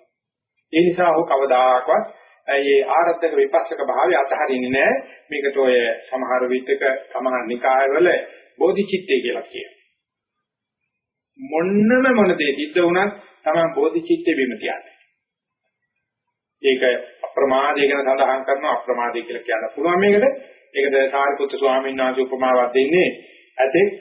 ඒ නිසා ඔහු කවදාකවත් ඒ ආරද්ධක විපස්සක භාවය අතහරින්නේ නැහැ. මේකට ඔය සමහර විටක සමහර නිකායවල බෝධිචිත්තය කියලා කියනවා. මොන්නම මොන දේ සිද්ධ වුණත් තමයි බෝධිචිත්තේ බිම තියන්නේ. ඒක අප්‍රමාදය ගැන සඳහන් කරනවා අප්‍රමාදය කියලා කියන්න පුළුවන් මේකට. ඒකද සාරිපුත්‍ර ස්වාමීන් වහන්සේ උපමාවක් දෙන්නේ ඇතෙක්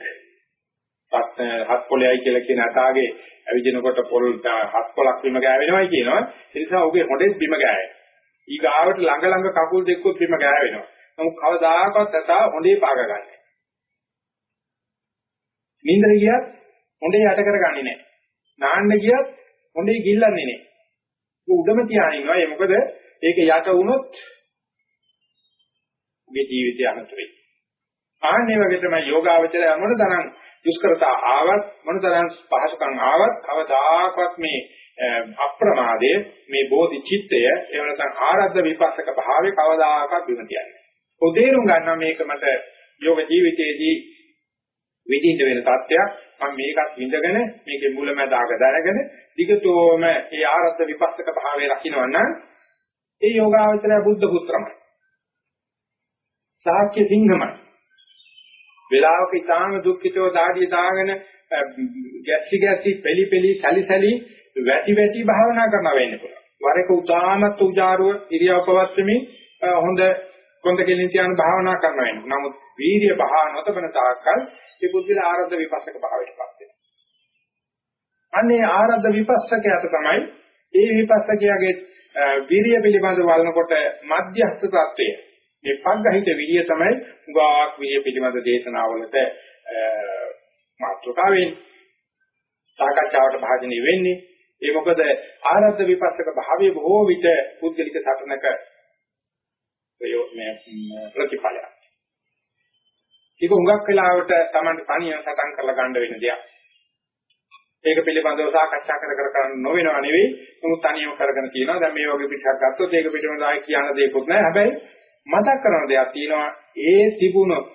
හත් පොළයයි කියලා කියන අතාගේ ඇවිදිනකොට පොල් හත් පොලක් බිම ගෑවෙනවයි කියනවා. ඒ නිසා ඔහුගේ හොඩෙත් බිම ගෑවෙනවා. ඊගාවට ළඟ ළඟ කකුල් දෙකකුත් බිම ගෑවෙනවා. නමුත් කවදාකවත් ඇතා හොඳේ පාග ගන්නෑ. නින්දර ගියත් හොඳේ යට කරගන්නේ නැහැ. නාන්න ගියත් හොඳේ ගිල්ලන්නේ නැහැ. ඒක උඩම තියාගෙන ඉන්නවා. ඒ මොකද ඒක යට වුණොත් උගේ ජීවිතය අනතුරුයි. ආන්නේ වගේ තමයි යෝගාවචරය මොන තරම් දුෂ්කරතා ආවත් මොන තරම් පහසුකම් ආවත් කවදාකවත් මේ අප්‍රමාදයේ මේ බෝධි චිත්තය එහෙම නැත්නම් ආරද්ධ විපස්සක භාවයේ කවදාකවත් විම තියන්නේ. ඔතේරුම් ගන්නවා මේක මට යෝග ජීවිතයේදී විදිහිට වෙන තත්ත්වයක් මම මේකත් විඳගෙන මේකේ මුලැමැදාක දැනගෙන දිගටම ඒ ආරද්ධ විපස්සක භාවයේ රකින්නවා නම් ඒ යෝගාවචරය බුද්ධ පුත්‍රමයි. සාක්‍ය සිංහමයි. වේලාවක ඊටාම දුක්ඛිතව දාඩිය දාගෙන ගැස්සි ගැස්සි පෙලි පෙලි සලි සලි වැටි වැටි භාවනා කරනවා වෙන්න පුළුවන්. වරක උදාමත් උජාරුව ඉරියව් පවත්වමින් හොඳ කොන්ද කෙලින් තියන භාවනා කරනවා වෙන්න. නමුත් වීර්ය බහා නොතබන තාක්කල් ඒ බුද්ධිල ආරද්ධ විපස්සක භාවයටපත් වෙනවා. අන්නේ ආරද්ධ විපස්සකයට තමයි ඒ විපස්සකයාගේ විරිය පිළිබඳව වළනකොට මධ්‍යස්ථ තත්වය. මේ පග්ගහිත විරිය තමයි උගාක් විරිය පිළිබඳ දේශනාවලට මාතෘකාව වෙන්නේ. සාකච්ඡාවට භාජනය වෙන්නේ. ඒ මොකද ආරද්ධ විපස්සක භාවයේ බොහෝ විට පුද්ගලික සටනක ප්‍රතිඵලයක්. ඒක හුඟක් වෙලාවට Tamanට තනියම සටන් කරලා ගන්න වෙන දෙයක්. ඒක පිළිබඳව සාකච්ඡා කර කර කරන්න නොවෙනව නෙවෙයි. නමුත් තනියම කරගෙන තියෙනවා. දැන් මේ වගේ පිටක් ගත්තොත් ඒක පිළිබඳව ආයි කියන්න දෙයක්වත් නැහැ. හැබැයි මතක් කරන දෙයක් තියෙනවා. ඒ තිබුණොත්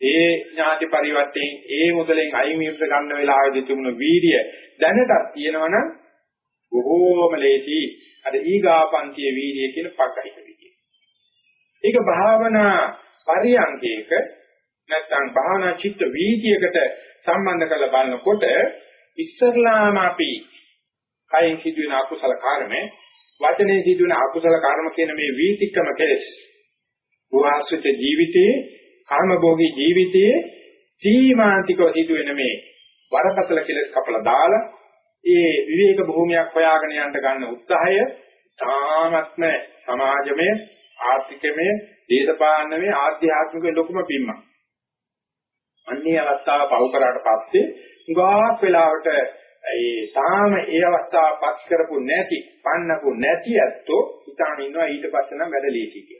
ඒ ඥාති පරිවර්තයෙන් ඒ මුදලෙන් අයින් වීමට ගන්න වෙලාවේදී තිබුණු වීර්ය දැනටත් තියෙනවනම් බොහෝම ලේසි අර ඊගාපන්තිය වීර්ය කියන පග්ගහිත විදිය. ඒක භාවනා පරියන්කේක නැත්නම් භාවනා චිත්ත වීතියකට සම්බන්ධ කරලා බලනකොට ඉස්සරලාම අපි කයෙන් සිදුවෙන අකුසල කර්ම වචනේ සිදුවෙන අකුසල කර්ම කියන මේ වීතික්‍රම කෙලස් ගෘහස්විත ජීවිතයේ කර්මභෝගී ජීවිතයේ සීමාන්තිකව සිදුවෙන මේ වරපතල කෙලස් කපලා දාලා ඒ විවේක භූමියක් හොයාගෙන යන්න ගන්න උත්සාහය තාමත්ම සමාජමය ආර්ථිකමය දේශපාලනමය ආධ්‍යාත්මික ලොකුම පිම්මක් අන්නේ අවස්ථාව පව කරාට පස්සේ ගාක් වෙලාවට ඒ තාම ඒ අවස්ථාව පත් කරපු නැති, පන්නපු නැති ඇත්තෝ හිතාන ඉන්නවා ඊට පස්සේ නම් වැඩ ලීසි කියලා.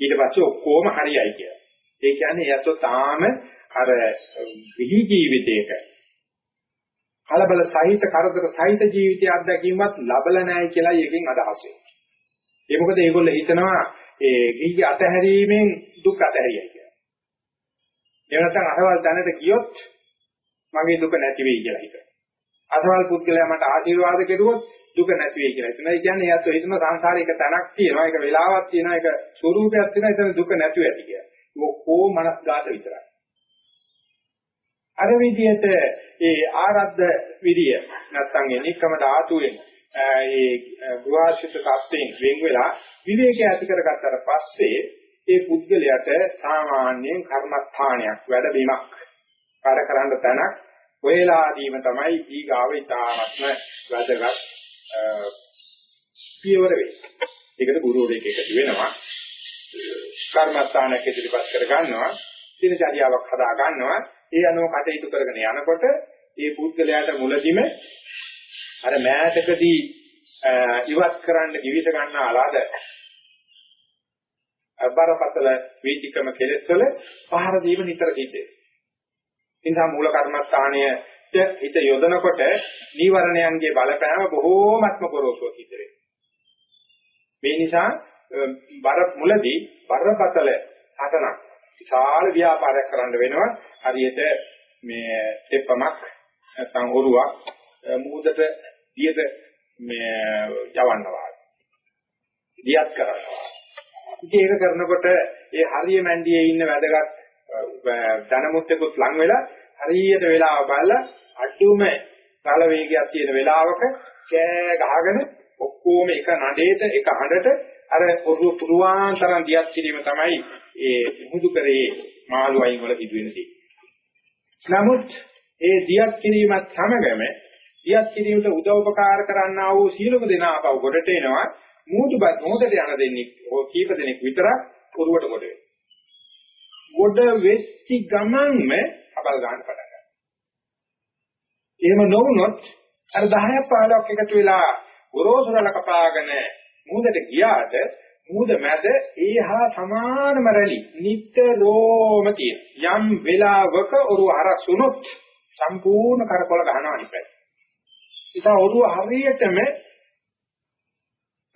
ඊට පස්සේ ඔක්කොම හරියයි කියලා. ඒ කියන්නේ ඇත්තෝ තාම අර විහි ජීවිතයක කලබල සහිත කරදර සහිත ජීවිතය අත්දැකීමත් ලබල නැහැ කියලා එකෙන් අදහස් වෙනවා. ඒ මොකද ඒගොල්ලෝ හිතනවා ඒ ගිහි අතහැරීමෙන් දුක් අතහැරියයි කියලා. එහෙම නැත්නම් අහවල් තැනට ගියොත් මගේ දුක නැති වෙයි කියලා හිතනවා. අසවල් පුද්ගලයා මට ආශිර්වාද කෙරුවොත් දුක නැති වෙයි කියලා හිතනවා. ඒ කියන්නේ එයාත් හිතන සංසාරේ එක තැනක් තියෙනවා, ඒක වෙලාවක් තියෙනවා, ඒක ස්වરૂපයක් තියෙනවා, එතන දුක නැති වෙයි කියලා. ඔක්කොම මනස්ගත විතරයි. අර විදිහට ඒ ආරද්ධ විරිය නැත්නම් එනිකම ධාතුවෙන් ඒ ගෘහාශිත තත්ත්වයෙන් වෙන් වෙලා විවේකය ඇති කරගත්තට පස්සේ ඒ පුද්ගලයාට සාමාන්‍යයෙන් කර්මස්ථානයක් වැඩ බීමක් කාර්ය කරන්න තැනක් ඔයලාදීම තමයි ඊගාව ඉතාමත්ම වැදගත් පියවර වෙන්නේ. ඒකට ගුරුවරයෙක් එකතු වෙනවා. කර්මස්ථානයක් ඉදිරිපත් කර ගන්නවා. දිනචරියාවක් හදා ගන්නවා. ඒ අනුව කටයුතු කරගෙන යනකොට ඒ පුද්ගලයාට මුලදිම අර මෑතකදී ඉවත් කරන්න කිවිස ගන්නාලාද බරපතල වීතිකම කෙලෙස් වල පහර දීම නිතර සිද්ධ වෙනවා. නිසා මූල කර්මස්ථානයේ හිත යොදනකොට නීවරණයන්ගේ බලපෑම බොහෝමත්ම ගොරෝසුව සිද්ධ වෙනවා. මේ නිසා බර මුලදී බරපතල හතනක් විශාල ව්‍යාපාරයක් කරන්න වෙනවා. හරියට මේ දෙපමක් නැත්නම් ඔරුවක් මූදට දියද මේ යවන්නවා. දියත් කරනවා. ඉතින් ඒක කරනකොට ඒ හරිය මැන්ඩියේ ඉන්න වැදගත් ධනමුත්තෙකුත් ලං වෙලා හරියට වෙලාව බලලා අඩුම කාල වේගයක් තියෙන වෙලාවක කෑ ගහගෙන ඔක්කොම එක නඩේට එක හඬට අර ඔරුව පුරුවාන් තරම් දියත් කිරීම තමයි ඒ මුහුදු කරේ මාළු අයින් වල සිදුවෙන දේ. නමුත් ඒ දියත් කිරීමත් සමගම දියත් කිරීමට උදව් උපකාර කරන්නා වූ සීලක දෙනා අපව ගොඩට එනවා මූදුපත් මොහොතට යන දෙන්නේ කීප දෙනෙක් විතරක් පුරුවට කොට වෙනවා. ගොඩ වෙච්චි ගමන්ම අපල් ගන්න පටන් ගන්නවා. එහෙම නොවුනොත් අර 10ක් 15ක් එකතු වෙලා ගොරෝසුරල කපාගෙන මූදට ගියාට මූද මැද ඒහා සමානම රැලි නිට්ටරෝම තියෙන. යම් වෙලාවක ඔරුව හරසුනොත් සම්පූර්ණ කරකොල ගන්නවා අනිත් පැත්ත. ඉතින් ඔරුව හරියටම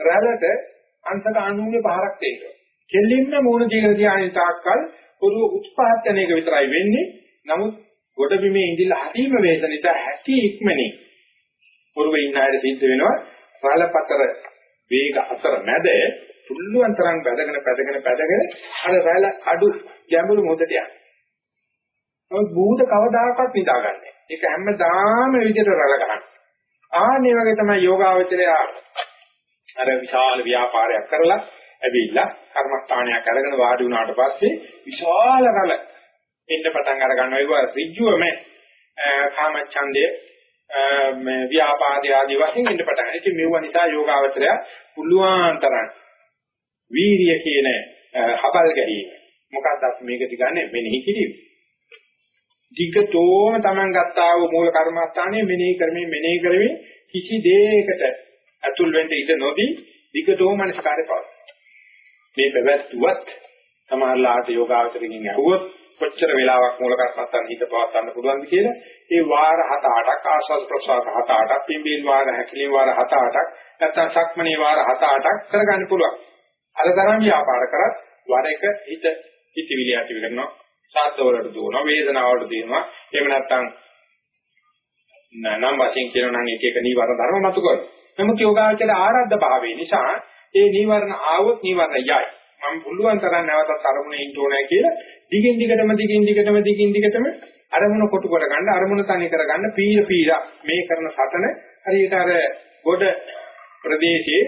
රැළට අංශක 90 පහරක් තියෙනවා. කෙලින්ම මූණ ජීවිත ධානය තාක්කල් පොදු උත්පාදනයක විතරයි වෙන්නේ. නමුත් ගොඩ බිමේ ඉඳිලා හදීම වේදනිත හැටි ඉක්මනින් පොරුවේ ඉන්න අයට සිද්ධ වෙනවා රළපතර වේග අතර මැද පුළුවන් තරම් බැදගෙන බැදගෙන බැදගෙන අර රැළ අඩු ගැඹුරු මොහොතට යනවා. නමුත් බුහුද කවදාකවත් නිදාගන්නේ. ඒක හැමදාම මේ විදිහට රැළ ගන්න. ආන්නේ වගේ තමයි යෝගාවචරය අර විශාල ව්‍යාපාරයක් කරලා ඇවිල්ලා කර්මස්ථානයක් අරගෙන වාඩි වුණාට පස්සේ විශාල රළ එන්න පටන් අර ගන්නවා ඒක ඍජුවම කාමච්ඡන්දය මේ ව්‍යාපාදේ ආදී වශයෙන් එන්න පටන් ගන්නවා. ඉතින් මෙව නිසා යෝගාවචරය පුළුවන් තරම් වීරිය කියන හබල් ගැනීම. මොකක්ද අපි මේක දිගන්නේ මෙනෙහි කිරීම. ධිකතෝම Taman ගත්තා වූ මූල කර්මස්ථානයේ මෙනෙහි කරමින් මෙනෙහි කරමින් කිසි දෙයකට අතුල් වෙන්න ඉඩ නොදී ධිකතෝම මනසකාරය පවතී. මේ පැවැත්වුවත් සමහරලාට යෝගාවචරකින් ඇහුවොත් කොච්චර වෙලාවක් මූල කර්මස්ථාන හිත පවත්වන්න පුළුවන්ද කියලා ඒ වාර 7-8ක් ආස්වාද ප්‍රසවාස 7-8ක් පිම්බීල් වාර හැකිලින් වාර 7-8ක් නැත්නම් සක්මණේ වාර 7-8ක් කරගන්න පුළුවන්. අර තරම් ව්‍යාපාර කරත් වර එක හිත හිතවිලි ඇති වෙනවා. සාද්දවලට දුවනවා වේදනාවලට දිනනවා. එහෙම නැත්නම් නම් වශයෙන් කියනවා නම් එක එක නීවරණ ධර්ම මතු කරනවා. නමුත් යෝගාචර ආරද්ධ භාවයේ නිසා ඒ නීවරණ ආවොත් නීවරණ යයි. මම පුළුවන් තරම් නැවතත් අරමුණේ ඉන්න ඕනේ කියලා දිගින් දිගටම දිගින් දිගටම දිගින් දිගටම අරමුණ කොටු කර ගන්න අරමුණ තනි කර ගන්න පීර පීර මේ කරන සතන හරියට අර ගොඩ ප්‍රදේශයේ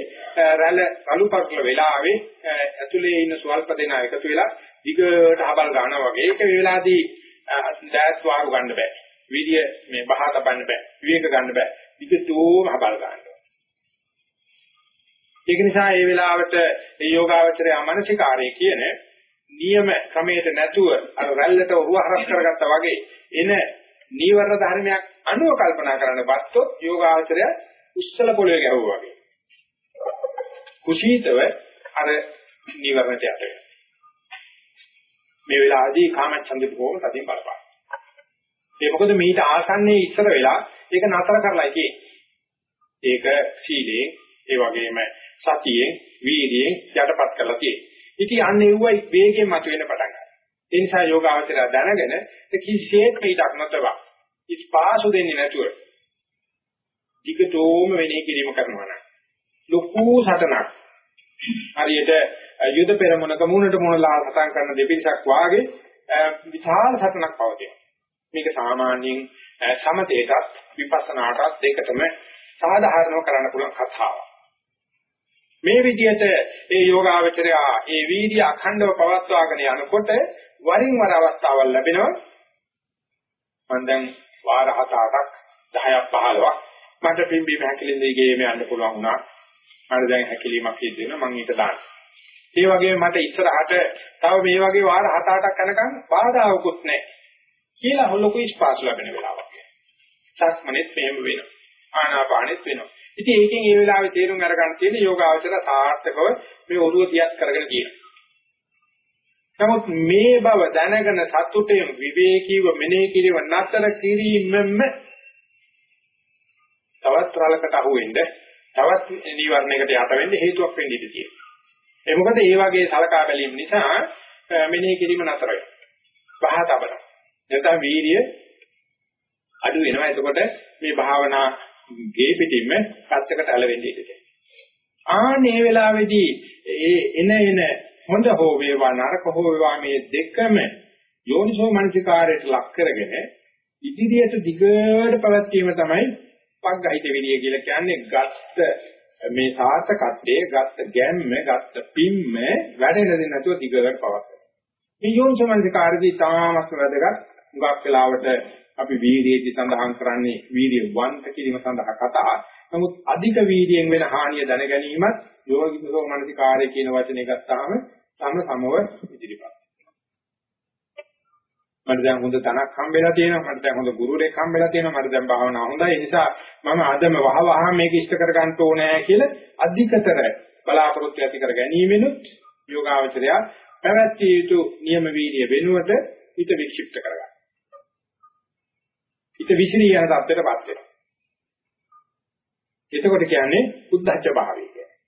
රැළ රළුපක්ල වෙලාවේ ඇතුලේ ඉන්න ස්වල්ප දෙනා එකතු වෙලා දිගට හබල් ගන්නවා වගේ. ඒක වේලාදී දැස් වාරු ගන්න බෑ. විදිය මේ බහා තබන්න බෑ. විවේක ගන්න බෑ. දිගටම හබල් ගන්න. ඒක නිසා මේ වෙලාවට මේ යෝගාවචරය අමනසිකාරය කියන නියම ක්‍රමයට නැතුව අර රැල්ලට උරුව හරස් කරගත්තා වගේ එන නීවරණ ධර්මයක් අනුව කල්පනා කරන්න බත්තොත් යෝගාවචරය උස්සල පොළවේ ගැහුවා වගේ. කුසීතව අර නීවරණට යට වෙනවා. මේ වෙලාවේදී කාමච්ඡන්දේ බොහොම තදින් බලපාන. ඒ මොකද මීට ආසන්නයේ ඉස්සර වෙලා ඒක නතර කරලා ඉතින් ඒක සීලේ ඒ වගේම සතියෙන් වීර්යයෙන් යටපත් කරලා තියෙනවා. ඉතින් අන්න එව්වයි වේගයෙන් මතුවෙන්න පටන් ගන්නවා. ඒ නිසා යෝගාවචරය දැනගෙන කිසිසේත් පිටක් නොතව ඉස්පාසු දෙන්නේ නැතුව ටිකටෝම වෙනේ කිරීම කරනවා නම් ලොකු සතනක් හරියට යුද පෙරමුණක මුණට මුණලා සතන් කරන දෙපිරිසක් වාගේ විශාල සතනක් පවතිනවා. මේක සාමාන්‍යයෙන් සමතේටත් විපස්සනාටත් දෙකටම සාධාරණව කරන්න පුළුවන් කතාවක්. මේ විදිහට ඒ යෝගාවචරය ඒ වීර්ය අඛණ්ඩව පවත්වාගෙන යනකොට වරින් වර අවස්ථාවල් ලැබෙනවා මම දැන් වාර 7-8ක් 10ක් 15ක් මට පිම්බීම හැකිලින් දිගේම යන්න පුළුවන් වුණා. මට දැන් හැකිලීමක් සිද්ධ වෙනවා මම ඊට දාන්න. ඒ වගේම මට ඉස්සරහට තව මේ වගේ වාර 7-8ක් යනකම් බාධාවකුත් නැහැ. කියලා හොලොකු ස්පාස් ලැබෙන වෙලාවක්. සක්මනෙත් මෙහෙම වෙනවා. ආනාපානෙත් වෙනවා. ඉතින් ඒකෙන් ඒ වෙලාවේ තේරුම් අරගන්න තියෙන යෝගාවචර සාර්ථකව මේ ඔළුව තියත් කරගෙන තියෙනවා. නමුත් මේ බව දැනගෙන සතුටෙන් විවේකීව මෙනෙහි කිරීම නතර කිරීමෙන්ම තවත් රලකට අහුවෙන්න තවත් නිවර්ණයකට යට වෙන්න හේතුවක් වෙන්න ඉඩ තියෙනවා. ඒ මොකද මේ වගේ සලකා බැලීම නිසා මෙනෙහි කිරීම නතර වෙනවා. පහතබන. නැත්නම් වීර්ය අඩු වෙනවා. එතකොට මේ භාවනා ගේ පිටින්ම පැත්තකට ඇලවෙන්න ඉඩ තියෙනවා. ආනේ වෙලාවේදී ඒ එන එන හොඳ හෝ වේවා නරක හෝ වේවා මේ දෙකම යෝනිසෝ මනසිකාරයට ලක් කරගෙන ඉදිරියට දිගට පැවැත්වීම තමයි පග්ගහිත විරිය කියලා කියන්නේ ගත්ත මේ සාර්ථකත්වයේ ගත්ත ගැම්ම ගත්ත පිම්ම වැඩෙන දෙ නැතුව දිගට පවත්වන. මේ යෝනිසෝ මනසිකාරදී තාමත් වැදගත්. හුඟක් වෙලාවට අපි වීර්යයේදී සඳහන් කරන්නේ වීර්ය වන්ත කිරීම සඳහා කතා. නමුත් අධික වීර්යයෙන් වෙන හානිය දැන ගැනීමත් යෝගිකෝ මනසිකාරය කියන වචනේ ගත්තාම සම සමව ඉදිරිපත්. මට දැන් හොඳ තනක් හම්බෙලා තියෙනවා මට දැන් හොඳ ගුරුවරයෙක් හම්බෙලා තියෙනවා මට දැන් භාවනාව හොඳයි ඒ නිසා මම අදම වහවහ මේක ඉෂ්ට කර ගන්න ඕනේ කියලා අධිකතර බලාපොරොත්තු ඇති කර ගැනීමෙනුත් යෝගාවචරය පැවැත්විය යුතු නියම වීර්ය වෙනුවට හිත වික්ෂිප්ත කරගන්න. හිත විසිරී යන තත්ත්වයටපත් වෙනවා. එතකොට කියන්නේ උද්දච්ච භාවය කියන්නේ.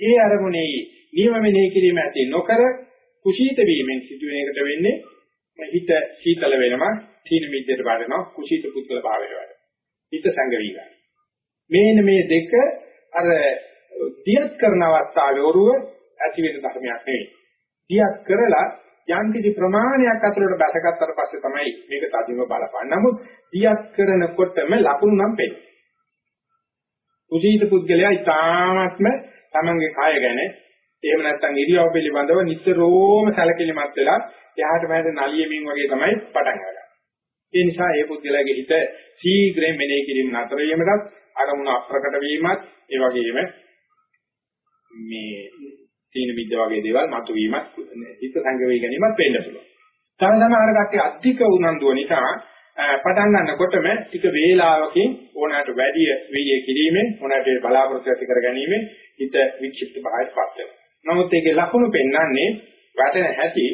ඒ අරමුණේ නියම මෙනෙහි කිරීම ඇති නොකර කුසීත වීමෙන් සිදුවෙන එකට වෙන්නේ හිත සීතල වෙනවා, තීන මිද්දට බාරනවා, කුසීත පුද්ගල භාවයට වැඩ. හිත සංගවි ගන්න. මේන මේ දෙක අර දියත් කරන අවස්ථාවේ ඔරුව ඇති වෙන ධර්මයක් නෙවෙයි. දියත් කරලා යම් කිසි ප්‍රමාණයක් අතුරට බැසගත්තට පස්සේ තමයි මේක තදින්ම බලපන්නේ. නමුත් දියත් කරනකොටම ලකුණු නම් පෙන්නේ. කුසීත පුද්ගලයා ඊටාත්ම තමන්ගේ කය ගැන එහෙම නැත්නම් ඉරියව් පිළිබඳව නිතරම සැලකිලිමත් වෙලා එහාට මෙහාට නලියමින් වගේ තමයි පටන් ගන්නේ. ඒ නිසා මේ පුද්ගලයාගේ හිත ශීඝ්‍රයෙන් මෙනෙහි කිරීම නතර වීමටත් අරමුණ අප්‍රකට වීමත් ඒ වගේම මේ තීන විද්‍ය වගේ දේවල් මතුවීමත් හිත සංගවේ ගැනීමත් වෙන්න පුළුවන්. තව සමහර කට්ටිය අධික උනන්දුව නිසා පටන් ගන්නකොටම ටික වේලාවකින් ඕනෑමට වැඩි වීර්ය කිරීමෙන් ඕනෑමට බලාපොරොත්තු ඇති කර ගැනීමෙන් හිත වික්ෂිප්ත භාවයට පත් වෙනවා. නමුත් ඒකේ ලක්ෂණ පෙන්වන්නේ වැටෙන හැටි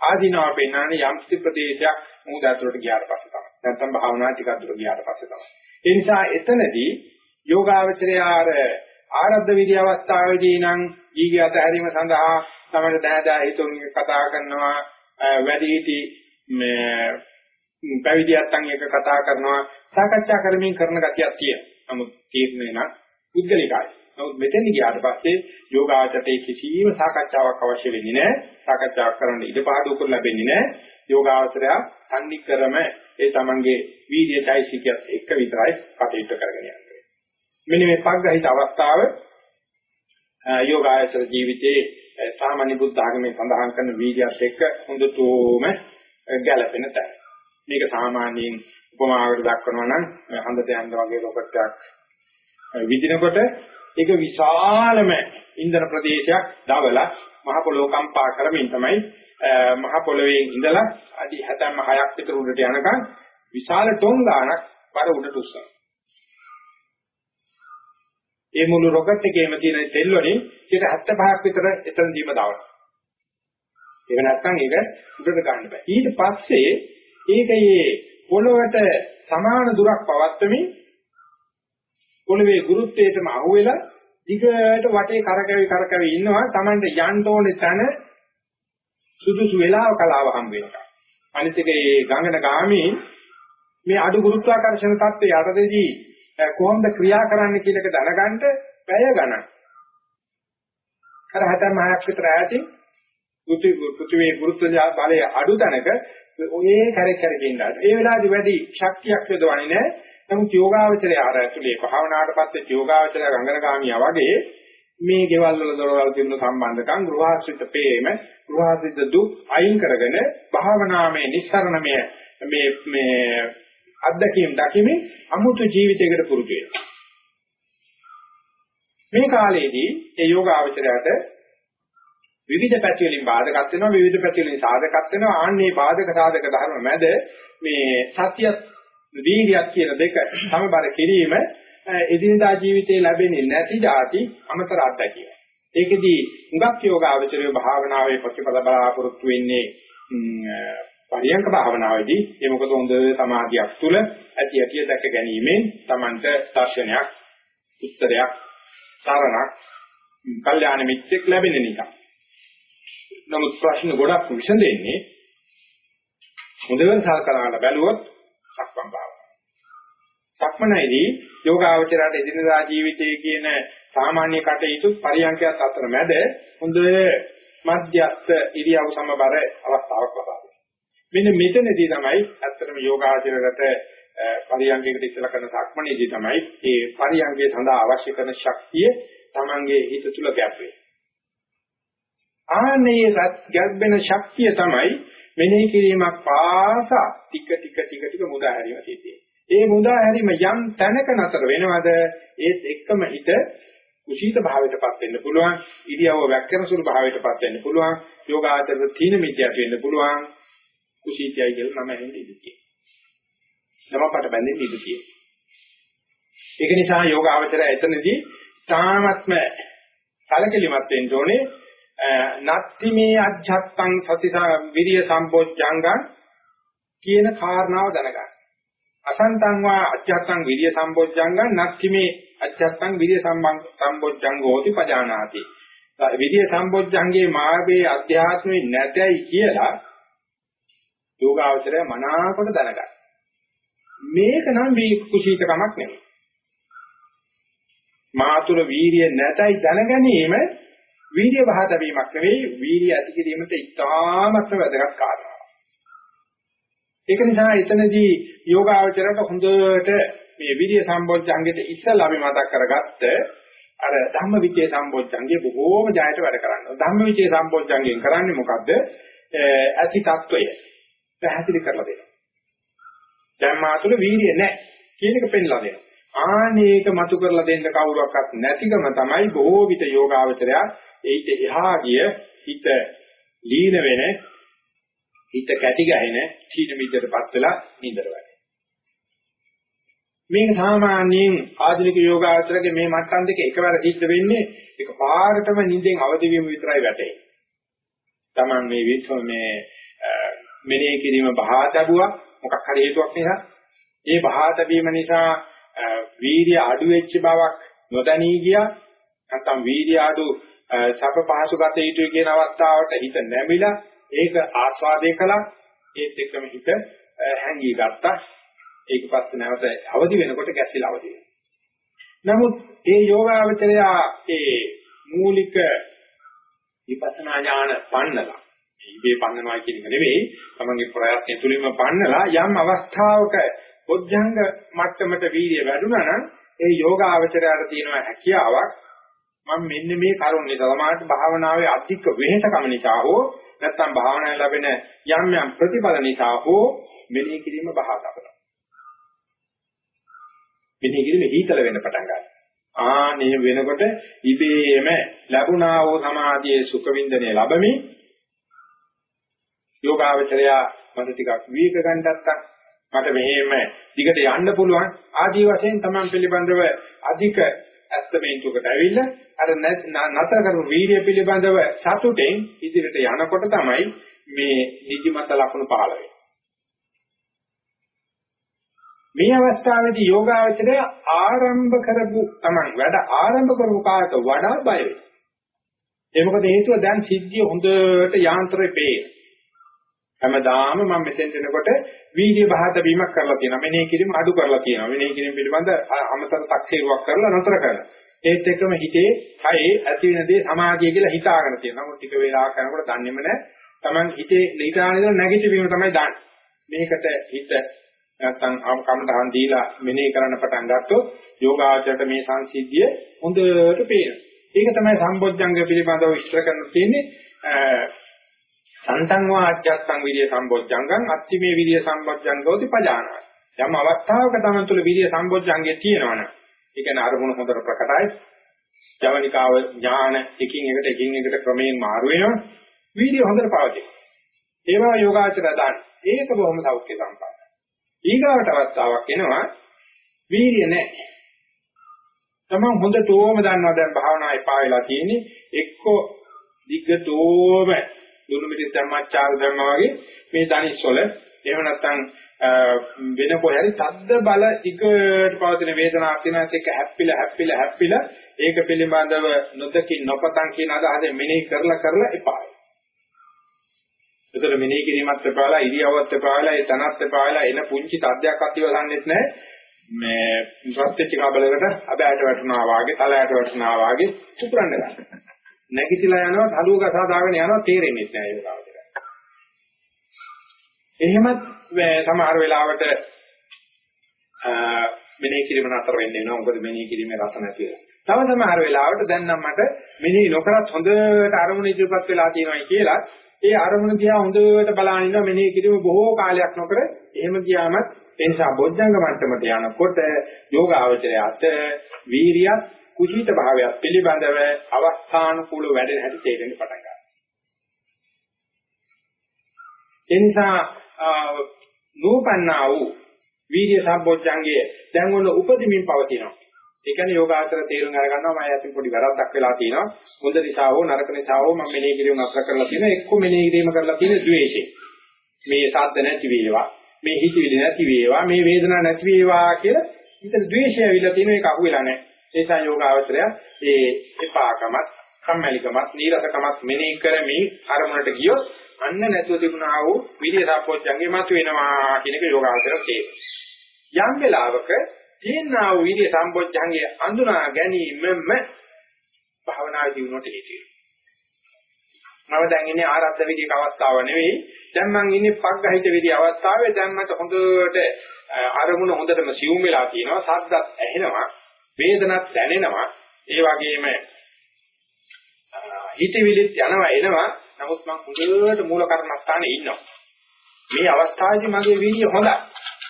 ආධිනාව පෙන්වන්නේ යම් කිසි ප්‍රදේශයක් මුහුද ඇතුළට ගියාට පස්සේ තමයි. නැත්නම් භාවනා ටිකක් දුර ගියාට පස්සේ තමයි. ඒ නිසා එතනදී යෝගාවචරය ආර ආරද්ධ විදි අවස්ථාවේදී නම් ඊගිය අතහැරීම සඳහා තමයි දැනදා හිතුන් කතා කරනවා වැඩි හිටි මේ පැවිදියත්න් එක කතා කරනවා සාකච්ඡා කරමින් කරන ගතියක් තියෙනවා. නමුත් තීරණය නම් පුද්ගලිකයි. නමුත් මෙතෙන් ගියාට පස්සේ යෝගාචරයේ කිසිම සාකච්ඡාවක් අවශ්‍ය වෙන්නේ නැහැ. සාකච්ඡාවක් කරන්න ඉඩ පාඩුවකුත් ලැබෙන්නේ නැහැ. යෝගාචරය සම්නික්‍රම ඒ තමන්ගේ වීර්යයිසිකයත් එක්ක විතරයි කටයුතු කරගෙන යන්නේ. මෙන්න මේ පග්ගහිත අවස්ථාව යෝගාචර ජීවිතයේ සාමාන්‍ය බුද්ධ ආගමේ සඳහන් කරන වීර්යයත් එක්ක හොඳටම ගැළපෙන තැන. මේක සාමාන්‍යයෙන් උපමාවකට දක්වනවා නම් හඳට යන්න වගේ රොකට් එකක් විදිනකොට ඒක විශාලම ඉන්ධන ප්‍රදේශයක් දවලා මහ පොළොව කම්පා කරමින් තමයි මහ පොළොවේ ඉඳලා අඩි 76ක් විතර උඩට යනකම් විශාල ටොන් ගානක් බර උඩට උස්සන. ඒ මුළු රොකට් එකේම තියෙන තෙල් වලින් 75ක් විතර එතනදීම දානවා. ඒක නැත්නම් ඒක උඩට ගන්න බෑ. ඊට පස්සේ ඒකයේ පොළොවට සමාන දුරක් පවත්වමින් පොළවේ ගුරුත්වයටම අහුවෙලා දිගට වටේ කරකැවි කරකැවි ඉන්නවා Tamante යන්න ඕනේ තැන සුදුසු වෙලාව කලාව හම් වෙනවා අනිත් එක ඒ ගංගන ගාමී මේ අඩු ගුරුත්වාකර්ෂණ තත්ත්වයේ යටතේදී කොහොමද ක්‍රියා කරන්න කියන එක දැනගන්න පැය ගණන්. අර හතම හයක් විතර ඈතින් පෘථිවියේ ගුරුත්ව බලය අඩු තැනක ඔයේ කැරක් කැරක ඉන්නවා ඒ වෙලාවේදී වැඩි ශක්තියක් යොදවන්නේ නැහැ. නමුත් යෝගාවචරය අර ඇතුලේ භාවනාවට පස්සේ යෝගාවචරය රංගනගාමියා වගේ මේ ගෙවල් වල දොරවල් තිබුණු සම්බන්ධකම් ගෘහාශ්‍රිත ප්‍රේම ගෘහාශ්‍රිත දුක් අයින් කරගෙන භාවනාමය නිස්සරණමය මේ මේ අත්දැකීම් දකිමින් අමුතු ජීවිතයකට පුරුදු වෙනවා. මේ කාලේදී ඒ යෝගාවචරයට විවිධ පැති වලින් බාධකත් වෙනවා විවිධ පැති වලින් සාධකත් වෙනවා ආන්නේ බාධක සාධක ධර්ම මැද මේ සත්‍ය වීර්යයක් කියන දෙක සමබර කිරීම එදිනදා ජීවිතේ ලැබෙන්නේ නැති ධාති අමතර අත්දැකීම. ඒකෙදී හුඟක් යෝගාවචරයේ භාවනාවේ ප්‍රතිපල බලාපොරොත්තු වෙන්නේ පරියංක භාවනාවේදී ඒ මොකද හොඳ සමාධියක් තුල ඇති ඇති දැක ගැනීමෙන් Tamanට දර්ශනයක් උත්තරයක් සාරණක් කල්යාණ මිත්‍යෙක් ලැබෙන නිසා. නමුත් ප්‍රශ්න ගොඩක් විසඳෙන්නේ හොඳට සාකරලා බැලුවොත් සක්මන් භාවනාව. සක්මනේදී යෝගාවචරයට එදිනදා ජීවිතයේ කියන සාමාන්‍ය කටයුතු පරියන්කයක් අතර මැද හොඳ මධ්‍යස්ථ ඉරියව් සමබර අවස්ථාවක් ලබා දෙනවා. මෙන්න මෙතනදී තමයි ඇත්තටම යෝගාචරයට පරියන්කයකට ඉස්සලා කරන සක්මනේදී තමයි මේ පරියන්කය සඳහා අවශ්‍ය කරන ශක්තිය Tamange හිත තුල ගැප්වේ. ආනේ ගැබ්බෙන ශක්තිය තමයි මෙනෙහි කිරීමක් පාසා ටික ටික ටික ටික මුදා හැරීම සිද්ධ ඒ මුදා හැරීම යම් තැනක නතර වෙනවද ඒත් එක්කම හිත කුසීත භාවයටපත් වෙන්න පුළුවන් ඉරියව්ව වැක්කෙන සුළු භාවයටපත් වෙන්න පුළුවන් යෝගාචර තීන මිත්‍යට වෙන්න පුළුවන් කුසීතයයි කියලා නම හෙන්නේ ඉඳී. නමකට බැඳෙන්න ඉඳී. ඒක නිසා යෝගාචරය එතනදී තාමත්ම කලකිලිමත් වෙන්න ඕනේ නත්ති මේ අජ්ජත්තං සති විරිය සම්පෝච්ඡංගං කියන කාරණාව දැනගන්න. අසන්තං වා අජ්ජත්තං විරිය සම්පෝච්ඡංගං නත්ති මේ අජ්ජත්තං විරිය සම්පෝච්ඡංගෝති පජානාති. විරිය සම්පෝච්ඡංගේ මාර්ගයේ අධ්‍යාත්මෙ නැතයි කියලා යෝගාවචරය මනාකොට දැනගන්න. මේක නම් මේ කුසීතකමක් නෙමෙයි. මාතුල වීරිය නැතයි දැනගැනීම වීර්ය වහතැවීමක් නෙවෙයි වීර්ය ඇති කිරීමට ඉතාමත්ම වැදගත් කාරණාවක්. ඒක නිසා එතනදී යෝගාවචරයට හොඳට මේ විරිය සම්බොජ්ජංගෙට ඉස්සලා අපි මතක් කරගත්ත අර ධම්මවිචේ සම්බොජ්ජංගේ බොහෝම ජයයට වැඩ කරනවා. ධම්මවිචේ සම්බොජ්ජංගෙන් කරන්නේ මොකද්ද? ඇති తত্ত্বය පැහැදිලි කරලා දෙනවා. දැන් මාතුල වීර්ය නැහැ කියන එක පෙන්ලා දෙනවා. ආනේක මතු කරලා දෙන්න කවුරක්වත් නැතිකම තමයි බොහෝ විට යෝගාවචරයා ඒිට එහා ගිය හිත ලීන වෙන හිත කැටි ගැහෙන චීන මිද්දටපත් වෙලා නිඳර වැඩේ. මේක සාමාන්‍යයෙන් ආධුනික යෝගාවචරගේ මේ මට්ටම් දෙක එකවර සිද්ධ වෙන්නේ එක පාරටම නිින්දෙන් අවදි වීම විතරයි වැටේ. Taman මේ විශ්ව මේ මෙනෙහි කිරීම බහා තබුවා. මොකක් හරි හේතුවක් නිසා. ඒ බහා තැබීම නිසා වීර්ය අඩු වෙච්ච බවක් නොදැනී ගියා. නැත්නම් වීර්ය අඩු සැප පහසු ගත යුතුයි කියන අවස්ථාවට හිත නැමිලා ඒක ආස්වාදේ කළා. ඒත් එක්කම හිත හැංගී ගත්තා. ඒක පස්සේ නැවත අවදි වෙනකොට ගැසිලා අවදි නමුත් ඒ යෝගාවචරය ඒ මූලික විපස්සනා ඥාන පන්නලා ඉබේ පන්නනවා කියන එක නෙවෙයි තමන්ගේ ප්‍රයත්න තුළින්ම පන්නලා යම් අවස්ථාවක බොද්ධංග මට්ටමට වීර්ය වැඩුණා නම් ඒ යෝගාවචරයට තියෙන හැකියාවක් මම මෙන්න මේ කරුණ නිසා සමාජ භාවනාවේ අධික වෙහෙසකම නිසා හෝ නැත්නම් භාවනාවේ ලැබෙන යම් යම් ප්‍රතිඵල නිසා හෝ මෙනෙහි කිරීම බහා තබනවා. මෙනෙහි කිරීම හීතල වෙන්න පටන් ගන්නවා. ආනේ වෙනකොට ඉබේම ලැබුණා වූ සමාධියේ සුඛ වින්දනය ලැබෙමි. යෝගාවචරය මට ටිකක් වීක ගන්නටත් මට මෙහෙම දිගට යන්න පුළුවන් ආදී වශයෙන් තමන් පිළිබඳව අධික ඇත්තමේන්තුකට ඇවිල්ලා අර නතර කරපු වීර්ය පිළිබඳව සතුටෙන් ඉදිරියට යනකොට තමයි මේ නිදිමත ලක්ෂණ පහළ වෙන්නේ. මේ අවස්ථාවේදී යෝගාවචරය ආරම්භ කරපු තමයි වැඩ ආරම්භ කරපු කාට වඩා බය වෙනවා. ඒ මොකද හේතුව දැන් සිද්ධිය හොඳට යාන්ත්‍රේ පේන. හැමදාම මම මෙතෙන් එනකොට වීඩියෝ බහත වීමක් කරලා තියෙනවා. මෙනේ කිරීම අඩු කරලා තියෙනවා. මෙනේ කිරීම පිළිබඳ අමතර තක්සේරුවක් කරලා නතර කරනවා. ඒත් එක්කම හිතේ කයේ ඇති වෙන දේ සමාධිය කියලා හිතාගෙන තියෙනවා. නමුත් ටික වේලාවක් යනකොට දන්නේම නැහැ. Taman හිතේ ඊටානේ නැගිටවීම තමයි දාන්නේ. මේකට හිත නැත්තම් කමඨහන් දීලා මෙනෙහි කරන්න පටන් ගත්තොත් යෝගාචරයට මේ සංසිද්ධිය හොඳට පේනවා. ඒක තමයි සම්බොජ්ජංග පිළිබඳව විස්තර කරන්න තියෙන්නේ. සන්තං වා අජ්ජත්සං විරිය සම්බොජ්ජංගං අත්තිමේ විරිය සම්බොජ්ජංගෝති පජානාති. යම් අවස්ථාවක තමන් තුළ විරිය සම්බොජ්ජංගේ තියෙනවනේ. ඒ කියන්නේ අරමුණ හොඳට ප්‍රකටයි. ජවනිකාව ඥාන එකින් එකට එකින් එකට ක්‍රමයෙන් මාරු වෙනවා. වීර්ය හොඳට පවතී. ඒවා යෝගාචර දාන්න. ඒක බොහොම සෞඛ්‍ය සම්පන්නයි. ඊගාවට අවස්ථාවක් එනවා වීර්ය නැහැ. තමන් හොඳටම දන්නවා දැන් භාවනා එපා වෙලා තියෙන්නේ එක්කෝ දිග්ගතෝම දුරු මිටි ධම්මචාර ධම්ම වගේ මේ දනිස්සොල එහෙම නැත්නම් වෙන කොහරි තද්ද බල ටිකට පවතින වේදනාවක් තියෙනත් එක හැප්පිලා හැප්පිලා හැප්පිලා ඒක පිළිබඳව නොදකින් නොපතන් කියන අදහසෙන් මෙනෙහි කරලා කරලා එපා. ඒතර මෙනෙහි කිරීමත් එපාලා ඉරියව්වත් එපාලා ඒ තනත් එපාලා එන පුංචි තද්දයක් අතිවලන්නේත් නැහැ. මේ රත්ත්‍ච්ච කබලකට අබෑට වටනවා වාගේ තලයට වටනවා වාගේ පුපුරන්න ගන්න. නැගිටලා යනවා තලුව ගසා දාගෙන යනවා තේරෙන්නේ නැහැ ඒක. එහෙමත් සමහර වෙලාවට මෙනෙහි කිරීම නතර වෙන්නේ නැහැ. මොකද මෙනෙහි කිරීමේ රස නැති වෙලා. තව සමහර වෙලාවට දැන් නම් මට මෙනෙහි නොකරත් හොඳට අරමුණ ඉදිරිපත් වෙලා තියෙනවායි කියලා ඒ අරමුණ දිහා හොඳට බලාගෙන ඉන්නවා මෙනෙහි කිරීම බොහෝ කාලයක් නොකර එහෙම ගියාම ඒ නිසා බොජ්ජංග මට්ටමට යනකොට යෝගාවචරය අත වීරියක් කුසීත භාවයක් පිළිබඳව අවස්ථානුකූල වැඩෙන හැටි තේරෙන්න පටන් ගන්නවා. ඒ නිසා නූපන්නා වූ වීර්ය සම්බොජ්ජංගයේ දැන් ඔන්න උපදිමින් පවතිනවා. ඒ කියන්නේ යෝගාචර තේරුම් අරගන්නවා මම ඇතින් පොඩි වැරද්දක් වෙලා තියෙනවා. හොඳ නිසා හෝ නරක නිසා හෝ මම මෙනෙහි කිරීම අත්‍ර කරලා තියෙනවා. එක්ක මෙනෙහි කිරීම කරලා තියෙන ද්වේෂය. මේ සාද්ද නැති වේවා. මේ හිතවිලි නැති වේවා. මේ වේදනාවක් නැති වේවා කියලා හිතන ද්වේෂය ඇවිල්ලා තියෙන එක අහුවෙලා නැහැ. ඒ නිසා යෝගාචරය ඒ එපාකමත්, කම්මැලිකමත්, නීරසකමත් මෙනෙහි කරමින් අරමුණට ගියොත් අන්න නැතුව තිබුණා වූ විරිය සම්පෝච්ඡංගේ මත වෙනවා කියන එක යෝගාවචර තේරෙනවා. යම් වෙලාවක තියෙනා වූ විරිය සම්පෝච්ඡංගේ අඳුනා ගැනීමම භාවනා ජීවනට හේතු වෙනවා. මම දැන් ඉන්නේ ආරද්ධ විදියක අවස්ථාව නෙවෙයි. දැන් මම ඉන්නේ පග්ගහිත විදිය අවස්ථාවේ දැන් මට හොඳට අරමුණ හොඳටම සියුම් වෙලා තියෙනවා. සද්දත් ඇහෙනවා. වේදනත් දැනෙනවා. ඒ වගේම හිතවිලිත් යනවා එනවා නමුත් මම හොඳට මූල කර්මස්ථානේ ඉන්නවා. මේ අවස්ථාවේදී මගේ වීර්ය හොඳයි.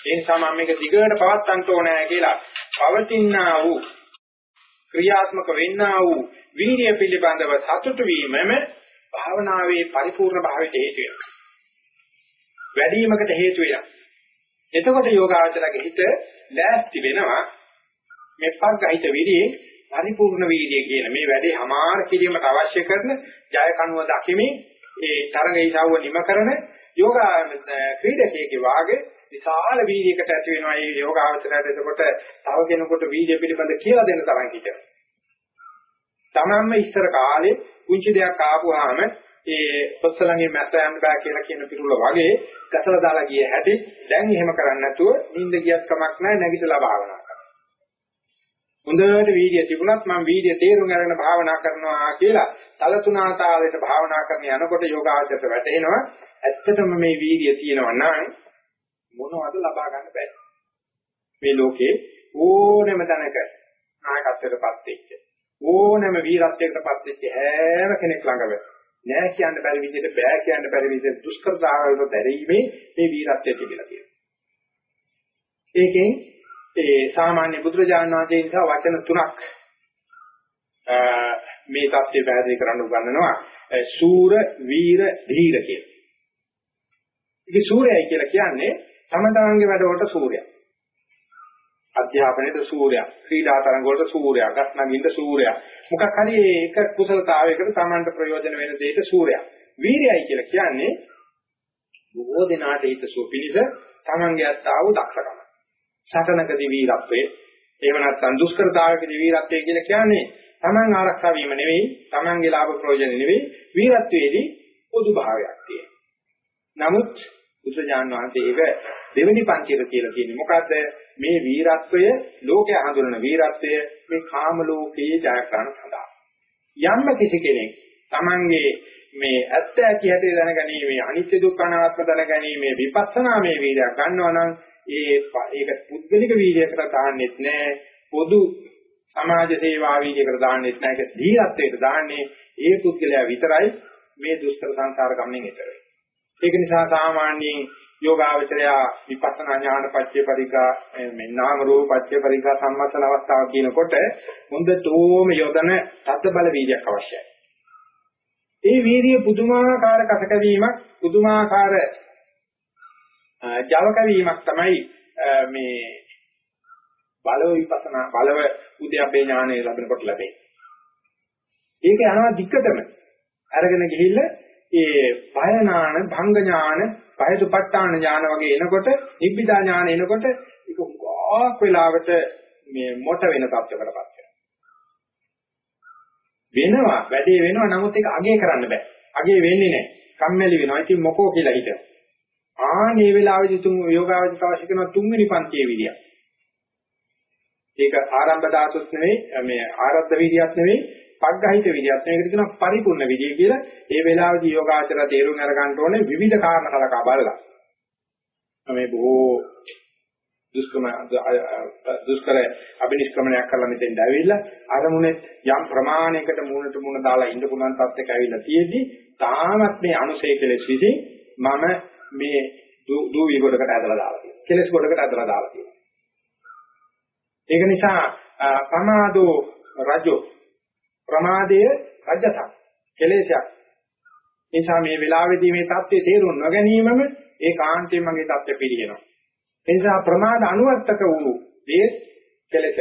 ඒ නිසා මම මේක දිගට පවත්වන්න ඕනෑ කියලා පවතිනා වූ ක්‍රියාත්මක වෙන්නා වූ වීර්ය පිළිබඳව සතුටු වීමම භාවනාවේ පරිපූර්ණ භාවයට හේතු වෙනවා. වැඩිවීමකට හේතු වෙනවා. එතකොට යෝගාචරගේ හිත ලෑස්ති වෙනවා මේ පග්ගහිත විරියේ පරිපූර්ණ වීර්යය කියන මේ වැඩේ හමාර කිරීමට අවශ්‍ය කරන ජය කණුව දකිමින් ඒ තරඟ ඊසාව නිම කරන යෝග ක්‍රීඩකයේ වාගේ විශාල වීර්යයකට ඇති වෙනවා මේ යෝගාවචරයට එතකොට තව කෙනෙකුට වීර්ය පිළිබඳ කියලා දෙන්න තරම් හිතෙනවා. තමන්ම ඉස්සර කාලේ කුංචි දෙයක් ආපුවාම ඒ පොස්සලංගේ මැස්ස යන්න බෑ කියලා කියන පිටුල වගේ ගසලා දාලා ගිය හැටි දැන් එහෙම කරන්නේ නැතුව නිින්ද ගියත් කමක් නැහැ නැගිටලා භාවනා හොඳට වීර්යය තිබුණත් මම වීර්යය තේරුම් අරගෙන භාවනා කරනවා කියලා තලතුණාතාවයට භාවනා කරන යනකොට යෝගාචරයට වැටෙනවා ඇත්තටම මේ වීර්යය තියෙනවා නම් මොනවද ලබා ගන්න බැහැ මේ ලෝකේ ඕනෑම තැනක නායකත්වයටපත් වෙච්ච ඕනෑම වීරත්වයකටපත් වෙච්ච හැම කෙනෙක් ළඟම නෑ කියන්න බැරි විදිහට බෑ කියන්න බැරි විදිහට දුෂ්කරතාවවලට දැරීමේ මේ වීරත්වය තිබිලා තියෙනවා. ඒකෙන් ඒ සාමාන්‍ය බුදුරජාණන් වහන්සේ නිසා වචන තුනක් මේ தත්ත්වය පැහැදිලි කරන්න උගන්වනවා සූර වීර ධීර කියලා. ඉතින් සූරයයි කියලා කියන්නේ තම තමන්ගේ වැඩවලට සූරයා. අධ්‍යාපනයේද සූරයා, ක්‍රීඩා තරඟ වලට සූරයා, ගස් නගින්න සූරයා. මොකක් හරි ඒක කුසලතාවයකට තමන්ට ප්‍රයෝජන වෙන දෙයක සූරයා. වීරයයි කියලා කියන්නේ බොහෝ දෙනාට හිතසුව පිණිස තමන්ගේ අත්තාව දක්ෂකම. සටනකදී වීරත්වයේ එහෙම නැත්නම් දුෂ්කරතාවකදී වීරත්වය කියලා කියන්නේ Taman ආරක්ෂා වීම නෙවෙයි Tamanගේ ලාභ ප්‍රයෝජන නෙවෙයි වීරත්වයේදී පොදු භාවයක් තියෙනවා. නමුත් බුදුජාන විශ්වන්තේ ඒක දෙවෙනි පන්තියට කියලා කියන්නේ මොකද්ද? මේ වීරත්වය ලෝකයේ හඳුනන වීරත්වය මේ කාම ලෝකයේ ජයග්‍රහණ සඳහා. යම්ම කිසි කෙනෙක් Tamanගේ මේ ඇත්ත ඇති හැටි දැනගැනීමේ අනිත්‍ය දුක්ඛ අනාත්ම දැනගැනීමේ විපස්සනා මේ වීර්යය ගන්නවා නම් ඒ ඒක පුද්ගලික වීර්යයකට දාන්නෙත් නෑ. පොදු සමාජ සේවා වීර්යයකට දාන්නෙත් නෑ. ඒක දීහත්වයට දාන්නේ ඒ පුද්ගලයා විතරයි මේ දුෂ්කර සංසාර ගමනේ ඈතර ඒක නිසා සාමාන්‍යයෙන් යෝගාවචරය විපස්සනා ඥාන පත්‍ය පරිකා මේ නාම රූප පත්‍ය පරිකා සම්මතන අවස්ථාව කියනකොට හොඳටම යොදන තත් බල වීර්යයක් අවශ්‍යයි. ඒ වීර්ය පුදුමාකාර කසකවීමක් පුදුමාකාර ජවක වීමක් තමයි මේ බලව විපස්සනා බලව උද්‍යප්පේ ඥානය ලැබෙනකොට ලැබෙන්නේ. ඒක යනවා දික්කටම අරගෙන ගිහිල්ලා ඒ බය ඥාන, භංග ඥාන, බයදුපට්ඨාන ඥාන වගේ එනකොට, නිබ්බිදා ඥාන එනකොට ඒක උගාක් වෙලාවට මේ මොට වෙන තත්ත්වයකටපත් වෙනවා. වෙනවා, වැඩේ වෙනවා. නමුත් ඒක අගේ කරන්න බෑ. අගේ වෙන්නේ නැහැ. කම්මැලි වෙනවා. ඉතින් මොකෝ කියලා හිතනවා. ආනේ වෙලාවේදී තුන් යෝගාවචිත අවශ්‍ය කරන තුන්වෙනි පන්තියේ විදිය. ඒක ආරම්භ ධාතුත් නෙවෙයි මේ ආරද්ධ විදියක් නෙවෙයි පග්ගහිත විදියක් නෙවෙයි ඒකට කියනවා පරිපූර්ණ විදිය කියලා. ඒ වෙලාවේදී යෝගාචර තේරුම් අරගන්න ඕනේ විවිධ කාරණා කලකා බලලා. මේ බොහෝ දුෂ්කම දුෂ්කර අබිනිෂ්ක්‍මණයක් කරලා මෙතෙන් දැවිලා අරමුණේ යම් ප්‍රමාණයකට මූණට මූණ දාලා ඉන්න පුළුවන් තත්ත්වයක ඇවිල්ලා තියෙද්දි තාමත් මේ අනුසය කෙලෙස් විසින් මම මේ දූවි ගොඩකට ඇදලා දාලා තියෙනවා. කෙලස් ගොඩකට ඇදලා දාලා තියෙනවා. ඒක නිසා ප්‍රමාදෝ රජෝ ප්‍රමාදය රජතක් කෙලෙසක්. නිසා මේ වෙලාවේදී මේ தත්ත්වය තේරුම් නොගැනීමම ඒ කාන්තේ මගේ தත්ත්වය පිළිගෙනවා. ඒ නිසා ප්‍රමාද අනුවර්තක වූ දේ කෙලෙසක්.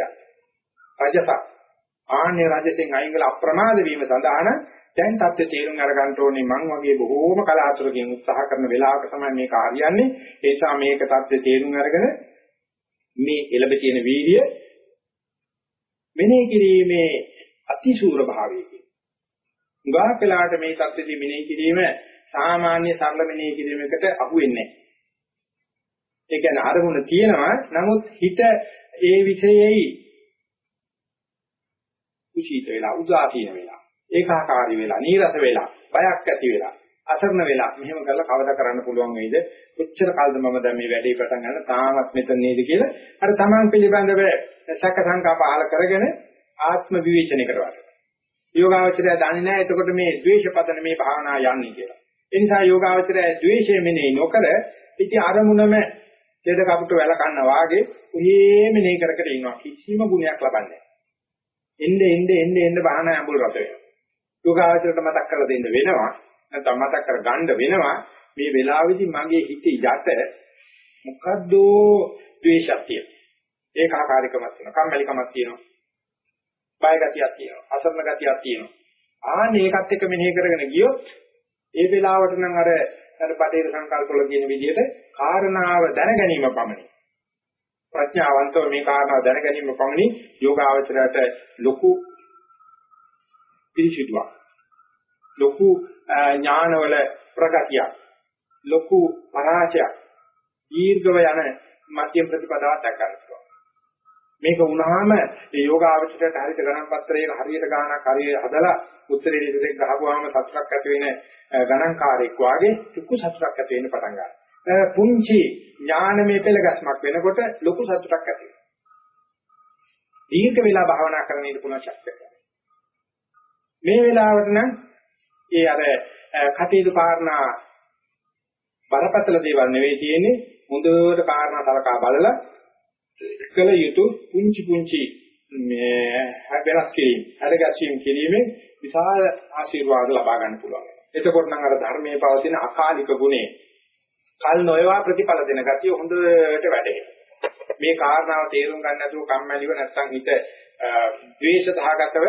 රජතක්. ආන්නේ රජයෙන් අයින් වෙලා අප්‍රමාද වීම සඳහා දැන් தත්ත්‍ය තේරුම් අරගන්න ඕනේ මං වගේ බොහෝම කලාතුරකින් උත්සාහ කරන වෙලාවක තමයි මේක හරියන්නේ. ඒ නිසා මේක தත්ත්‍ය තේරුම් අරගෙන මේ එළඹ තියෙන වීර්ය මෙනෙහි කිරීමේ අතිශූර භාවයකින්. උගා පෙළාට මේ தත්ත්‍යදී මෙනෙහි කිරීම සාමාන්‍ය සරල මෙනෙහි කිරීමකට අහු වෙන්නේ නැහැ. ඒ කියන්නේ අරමුණ තියෙනවා. නමුත් හිත ඒ විෂයෙහි කුසීත වෙලා උදාසීන වෙලා ඒකාකාරී වෙලා නීරස වෙලා බයක් ඇති වෙලා අසරණ වෙලා. මෙහෙම කරලා කවදා කරන්න පුළුවන් වෙයිද? කොච්චර කාලද මම දැන් මේ වැඩේ පටන් ගන්න? තාමත් මෙතන නේද කියලා අර තමන් පිළිබඳව සැක සංකා පහල කරගෙන ආත්ම විවේචනය කරවන්න යෝගාවචරය දන්නේ නැහැ. එතකොට මේ ද්වේෂ පදන මේ භාවනා යන්නේ කියලා. ඒ නිසා යෝගාවචරය ද්වේෂය මෙනෙහි නොකර ඉති අරමුණම දෙද කපුට වැල කන්න වාගේ උහේ මෙනෙහි කර කර ඉන්නවා. කිසිම ගුණයක් ලබන්නේ එන්නේ එන්නේ එන්නේ එන්නේ බාහන ඇඹුල් රස වෙනවා. යෝගාවචරයට මතක් කරලා දෙන්න වෙනවා. නැත්නම් මතක් කර ගන්න වෙනවා. මේ වෙලාවේදී මගේ හිතේ යට මොකද්ද ද්වේෂයක් තියෙනවා. ඒකාකාරීකමක් තියෙනවා. කම්මැලිකමක් තියෙනවා. බය ගතියක් තියෙනවා. අසරණ ගතියක් තියෙනවා. ආන්නේ ඒකත් එක්ක මෙනෙහි කරගෙන ගියොත් ඒ වෙලාවට නම් අර අර බටේර සංකල්ප වල කියන විදිහට කාරණාව දැන ගැනීම පමණයි. ප්‍රඥාවන්තව මේ කාරණාව දැන ගැනීම පමණි. යෝගාවචරයට ලොකු පිළිසිදුවක් ලොකු ඥානවල ප්‍රගතියක්. ලොකු පරාජයක්. දීර්ඝව යන මධ්‍යම ප්‍රතිපදාවක් දක්වන්න පුළුවන් මේක වුණාම ඒ යෝගාවචරයට හරියට ගණන් පත්‍රයක හරියට ගානක් හරියට හදලා උත්තරේ දෙකක් ගහපුවාම සතුටක් ඇති වෙන ගණන්කාරයෙක් වාගේ චුක්කු සතුටක් ඇති වෙන්න පටන් ගන්නවා. පුංචි ඥානමය පෙළගස්මක් වෙනකොට ලොකු සතුටක් ඇති වෙනවා. දීර්ඝ වෙලා භාවනා කරන්න ඉන්න පුළුවන් ශක්තියක්. මේ වෙලාවට නම් ඒ අර කටයුතු කාරණා බරපතල දේවල් නෙවෙයි තියෙන්නේ. හොඳට කාරණා සලකා බලලා කළ යුතු පුංචි පුංචි මේ වෙනස් කිරීම, හදගැස්වීම කිරීමෙන් විශාල ආශිර්වාද ලබා ගන්න පුළුවන්. එතකොට නම් අර ධර්මයේ පවතින අකාලික ගුණේ කල් නොයවා ප්‍රතිඵල දෙන ගතිය හොඳට වැඩෙනවා. මේ කාරණාව තේරුම් ගන්න නැතුව කම්මැලිව නැත්තම් හිත ද්වේෂ සහගතව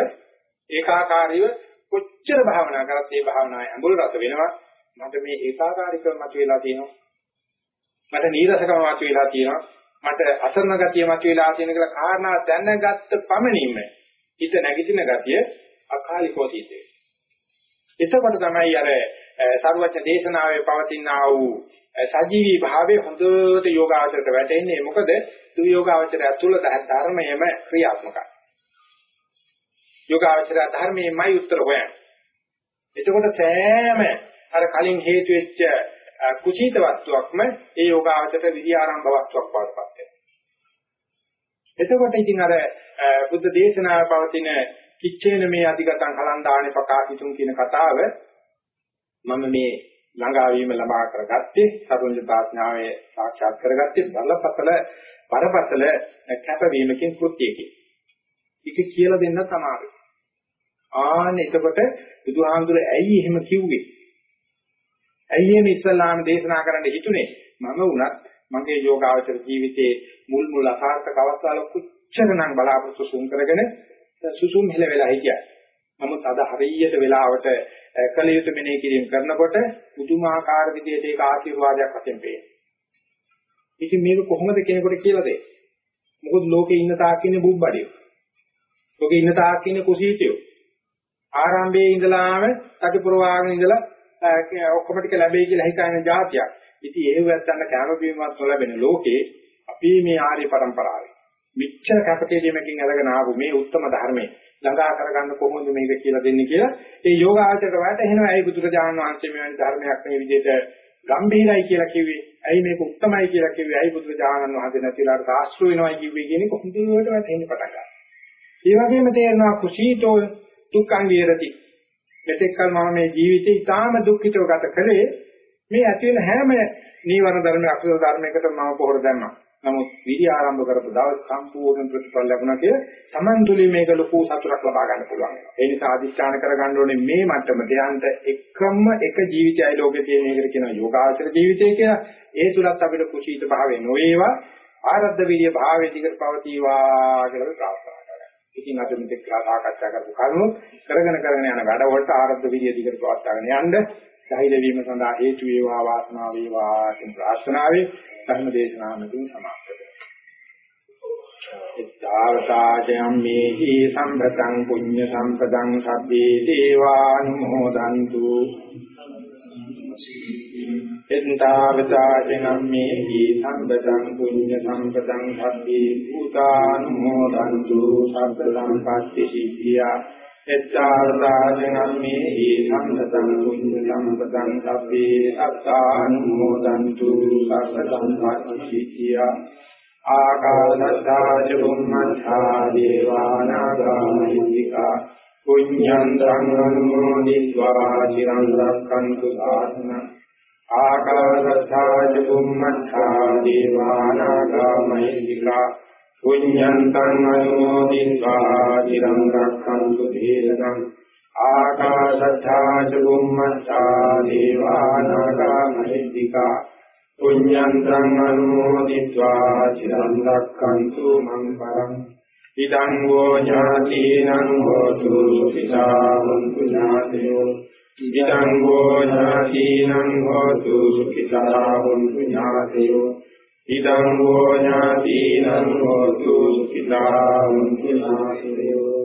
ඒකාකාරීව කොච්චර භාවනා කරත් මේ භාවනාවේ අඹුල් රස වෙනවා. මට මේ ඒකාකාරීකම මතුවලා තියෙනවා. මට නීරසකම මතුවලා තියෙනවා. මට අසරණ ගතිය මතුවලා තියෙන කියලා කාරණා දැනගත්ත පමණින්ම හිත නැගිටින ගතිය අකාලිකව සිද්ධ එතකොට තමයි අර සරුවචන දේශනාවේ පවතිනා වූ සජීවී භාවයේ හොඳට යෝගාචරයට වැටෙන්නේ මොකද දු යෝගාචරය තුළ ධර්මයේම ක්‍රියාත්මකයි යෝගාචර ධර්මයේමයි උත්තර හොයන්නේ. එතකොට සෑම අර කලින් හේතු වෙච්ච කුසීත වස්තුවක්ම ඒ යෝගාචරයට විදි ආරම්භ වස්තුවක් වඩපත් වෙනවා. එතකොට ඉතින් අර බුද්ධ දේශනාවේ පවතින කිච්චේන මේ අධිගතං හලන්දානේ ප්‍රකාශිතුම් කියන කතාව මම මේ ළඟාවීම ලබා කරගත්තේ සරුංජතාඥාවේ සාක්ෂාත් කරගත්තේ බලපතල බරපතල කැපවීමකින් කෘත්‍යයකින්. ඒක කියලා දෙන්න තමයි. ආන්න එතකොට බුදුහාමුදුර ඇයි එහෙම කිව්වේ? ඇයි එහෙම ඉස්ලාම දේශනා කරන්න හිතුනේ? මම වුණත් මගේ යෝගාවචර ජීවිතයේ මුල් මුල් අසාර්ථක අවස්ථාවල කොච්චරනම් බලාපොරොත්තු සුන් කරගෙන සුසුම් හෙල වෙලා හිටියා. නමුත් අද හරියට වෙලාවට කල යුතු මෙනෙහි කිරීම කරනකොට මුතුමාකාර විදියට ඒක ආශිර්වාදයක් වශයෙන් පේනවා. ඉතින් මේක කොහොමද කෙනෙකුට කියලා දෙන්නේ? මොකද ලෝකේ ඉන්න තාක්කිනේ බුබ්බඩියෝ. ලෝකේ ඉන්න තාක්කිනේ කුසීතයෝ. ආරම්භයේ ඉඳලාම කටිපුරවාගෙන ඉඳලා ඔක්කොම ටික ලැබෙයි කියලා හිතන જાතියක්. ඉතින් එහෙම නැත්නම් කෑම බීමවත් නොලැබෙන ලෝකේ අපි මේ ආර්ය પરම්පරාවේ මිච්ඡර කැපකිරීමකින් අරගෙන ආපු මේ උත්තර ධර්මයේ ළඟා කරගන්න කොහොමද මේක කියලා දෙන්නේ කියලා ඒ යෝගාචරයට වැටෙනවා ඇයි බුදුරජාණන් වහන්සේ මෙවැනි ධර්මයක් මේ විදිහට ගම්භීරයි කියලා කිව්වේ ඇයි මේක උත්තමයි කියලා කිව්වේ ඇයි බුදුරජාණන් වහන්සේ නැතිලාට සාස්ත්‍ර වෙනවයි කිව්වේ කියන එක හොඳට වැටෙන්න පටන් ගන්නවා. ඒ වගේම තේරෙනවා කුසීතෝ දුක්ඛං විහෙරති. මෙතෙක් කල මම මේ ජීවිතේ ඉතාම දුක්ඛිතව ගත කළේ මේ ඇති වෙන හැම නීවරණ ධර්ම අකුසල ධර්මයකට මම පොහොර දැම්මා. නමුත් විරි ආරම්භ කරපු දවස් සම්පූර්ණ ප්‍රතිඵල ලැබුණා කිය Taman තුලින් මේක ලොකු සතුටක් ලබා ගන්න පුළුවන් වෙනවා. ඒ නිසා අදිස්ථාන කරගන්න ඕනේ මේ මට්ටමට යන්න එකම එක ජීවිතයයි ලෝකේ තියෙන එකට කියනවා යෝගාචර ජීවිතය කියලා. ඒ තුලත් අපිට කුසීත භාවය නොවේවා ආරද්ධ විරිය භාවයේ දිගට පවතිවා කියලා ප්‍රාර්ථනා කරනවා. ඉතින් අද මෙතෙක් සාකච්ඡා කරපු කරුණු කරගෙන කරගෙන යන වැඩ වලට ආරද්ධ විරිය දිගට පවත්වාගෙන යන්න ධෛර්ය වීම සඳහා හේතු වේවා වාසනාව වේවා කියන ප්‍රාර්ථනාවේ ධර්ම දේශනාවකින් සමාප්ත කරනවා. ඉත්තාවතාජයම් මේහි සම්පතං පුඤ්ඤ සම්පතං සබ්බේ දේවානුමෝදන්තු ඉත්තාවතාජයම් මේහි සම්පතං පුඤ්ඤ සම්පතං සබ්බේ භූතානුමෝදන්තු සබ්බ සම්පත්‍ති සිද්ධියා එත්තාරදාජනම්මේ සම්පතං කුඤ්ඤ සම්පතං සබ්බේ අත්තානුමෝදන්තු සබ්බසම්පත්තිසියා ආකාශත්තා චුම්මත්තා දේවානාගාමහිතිකා කුඤ්ඤං ධම්මනුමෝදිत्वा චිරං රක්ඛන්තු සාසන ආකාශත්තා චුම්මත්තා දේවානාගාමහිතිකා පුඤ්ඤන්තං අනුමෝදිत्वा চিරං රක්ඛන්තු දේශනං ආකාශත්තා ච බුම්මත්තා දේවානාගා මහිද්దికා පුඤ්ඤන්තං අනුමෝදිत्वा চিරං රක්ඛන්තු මං පරං ඉදං වෝ ඥාතිනං හෝතු සුඛිතා වന്തു ඥාතයෝ ඉදං වෝ ඥාතිනං හෝතු සුඛිතා වന്തു ඥාතයෝ ඉදං වූ ඥාතිනං හෝතු සුඛිතා වന്തു ඥාතයෝ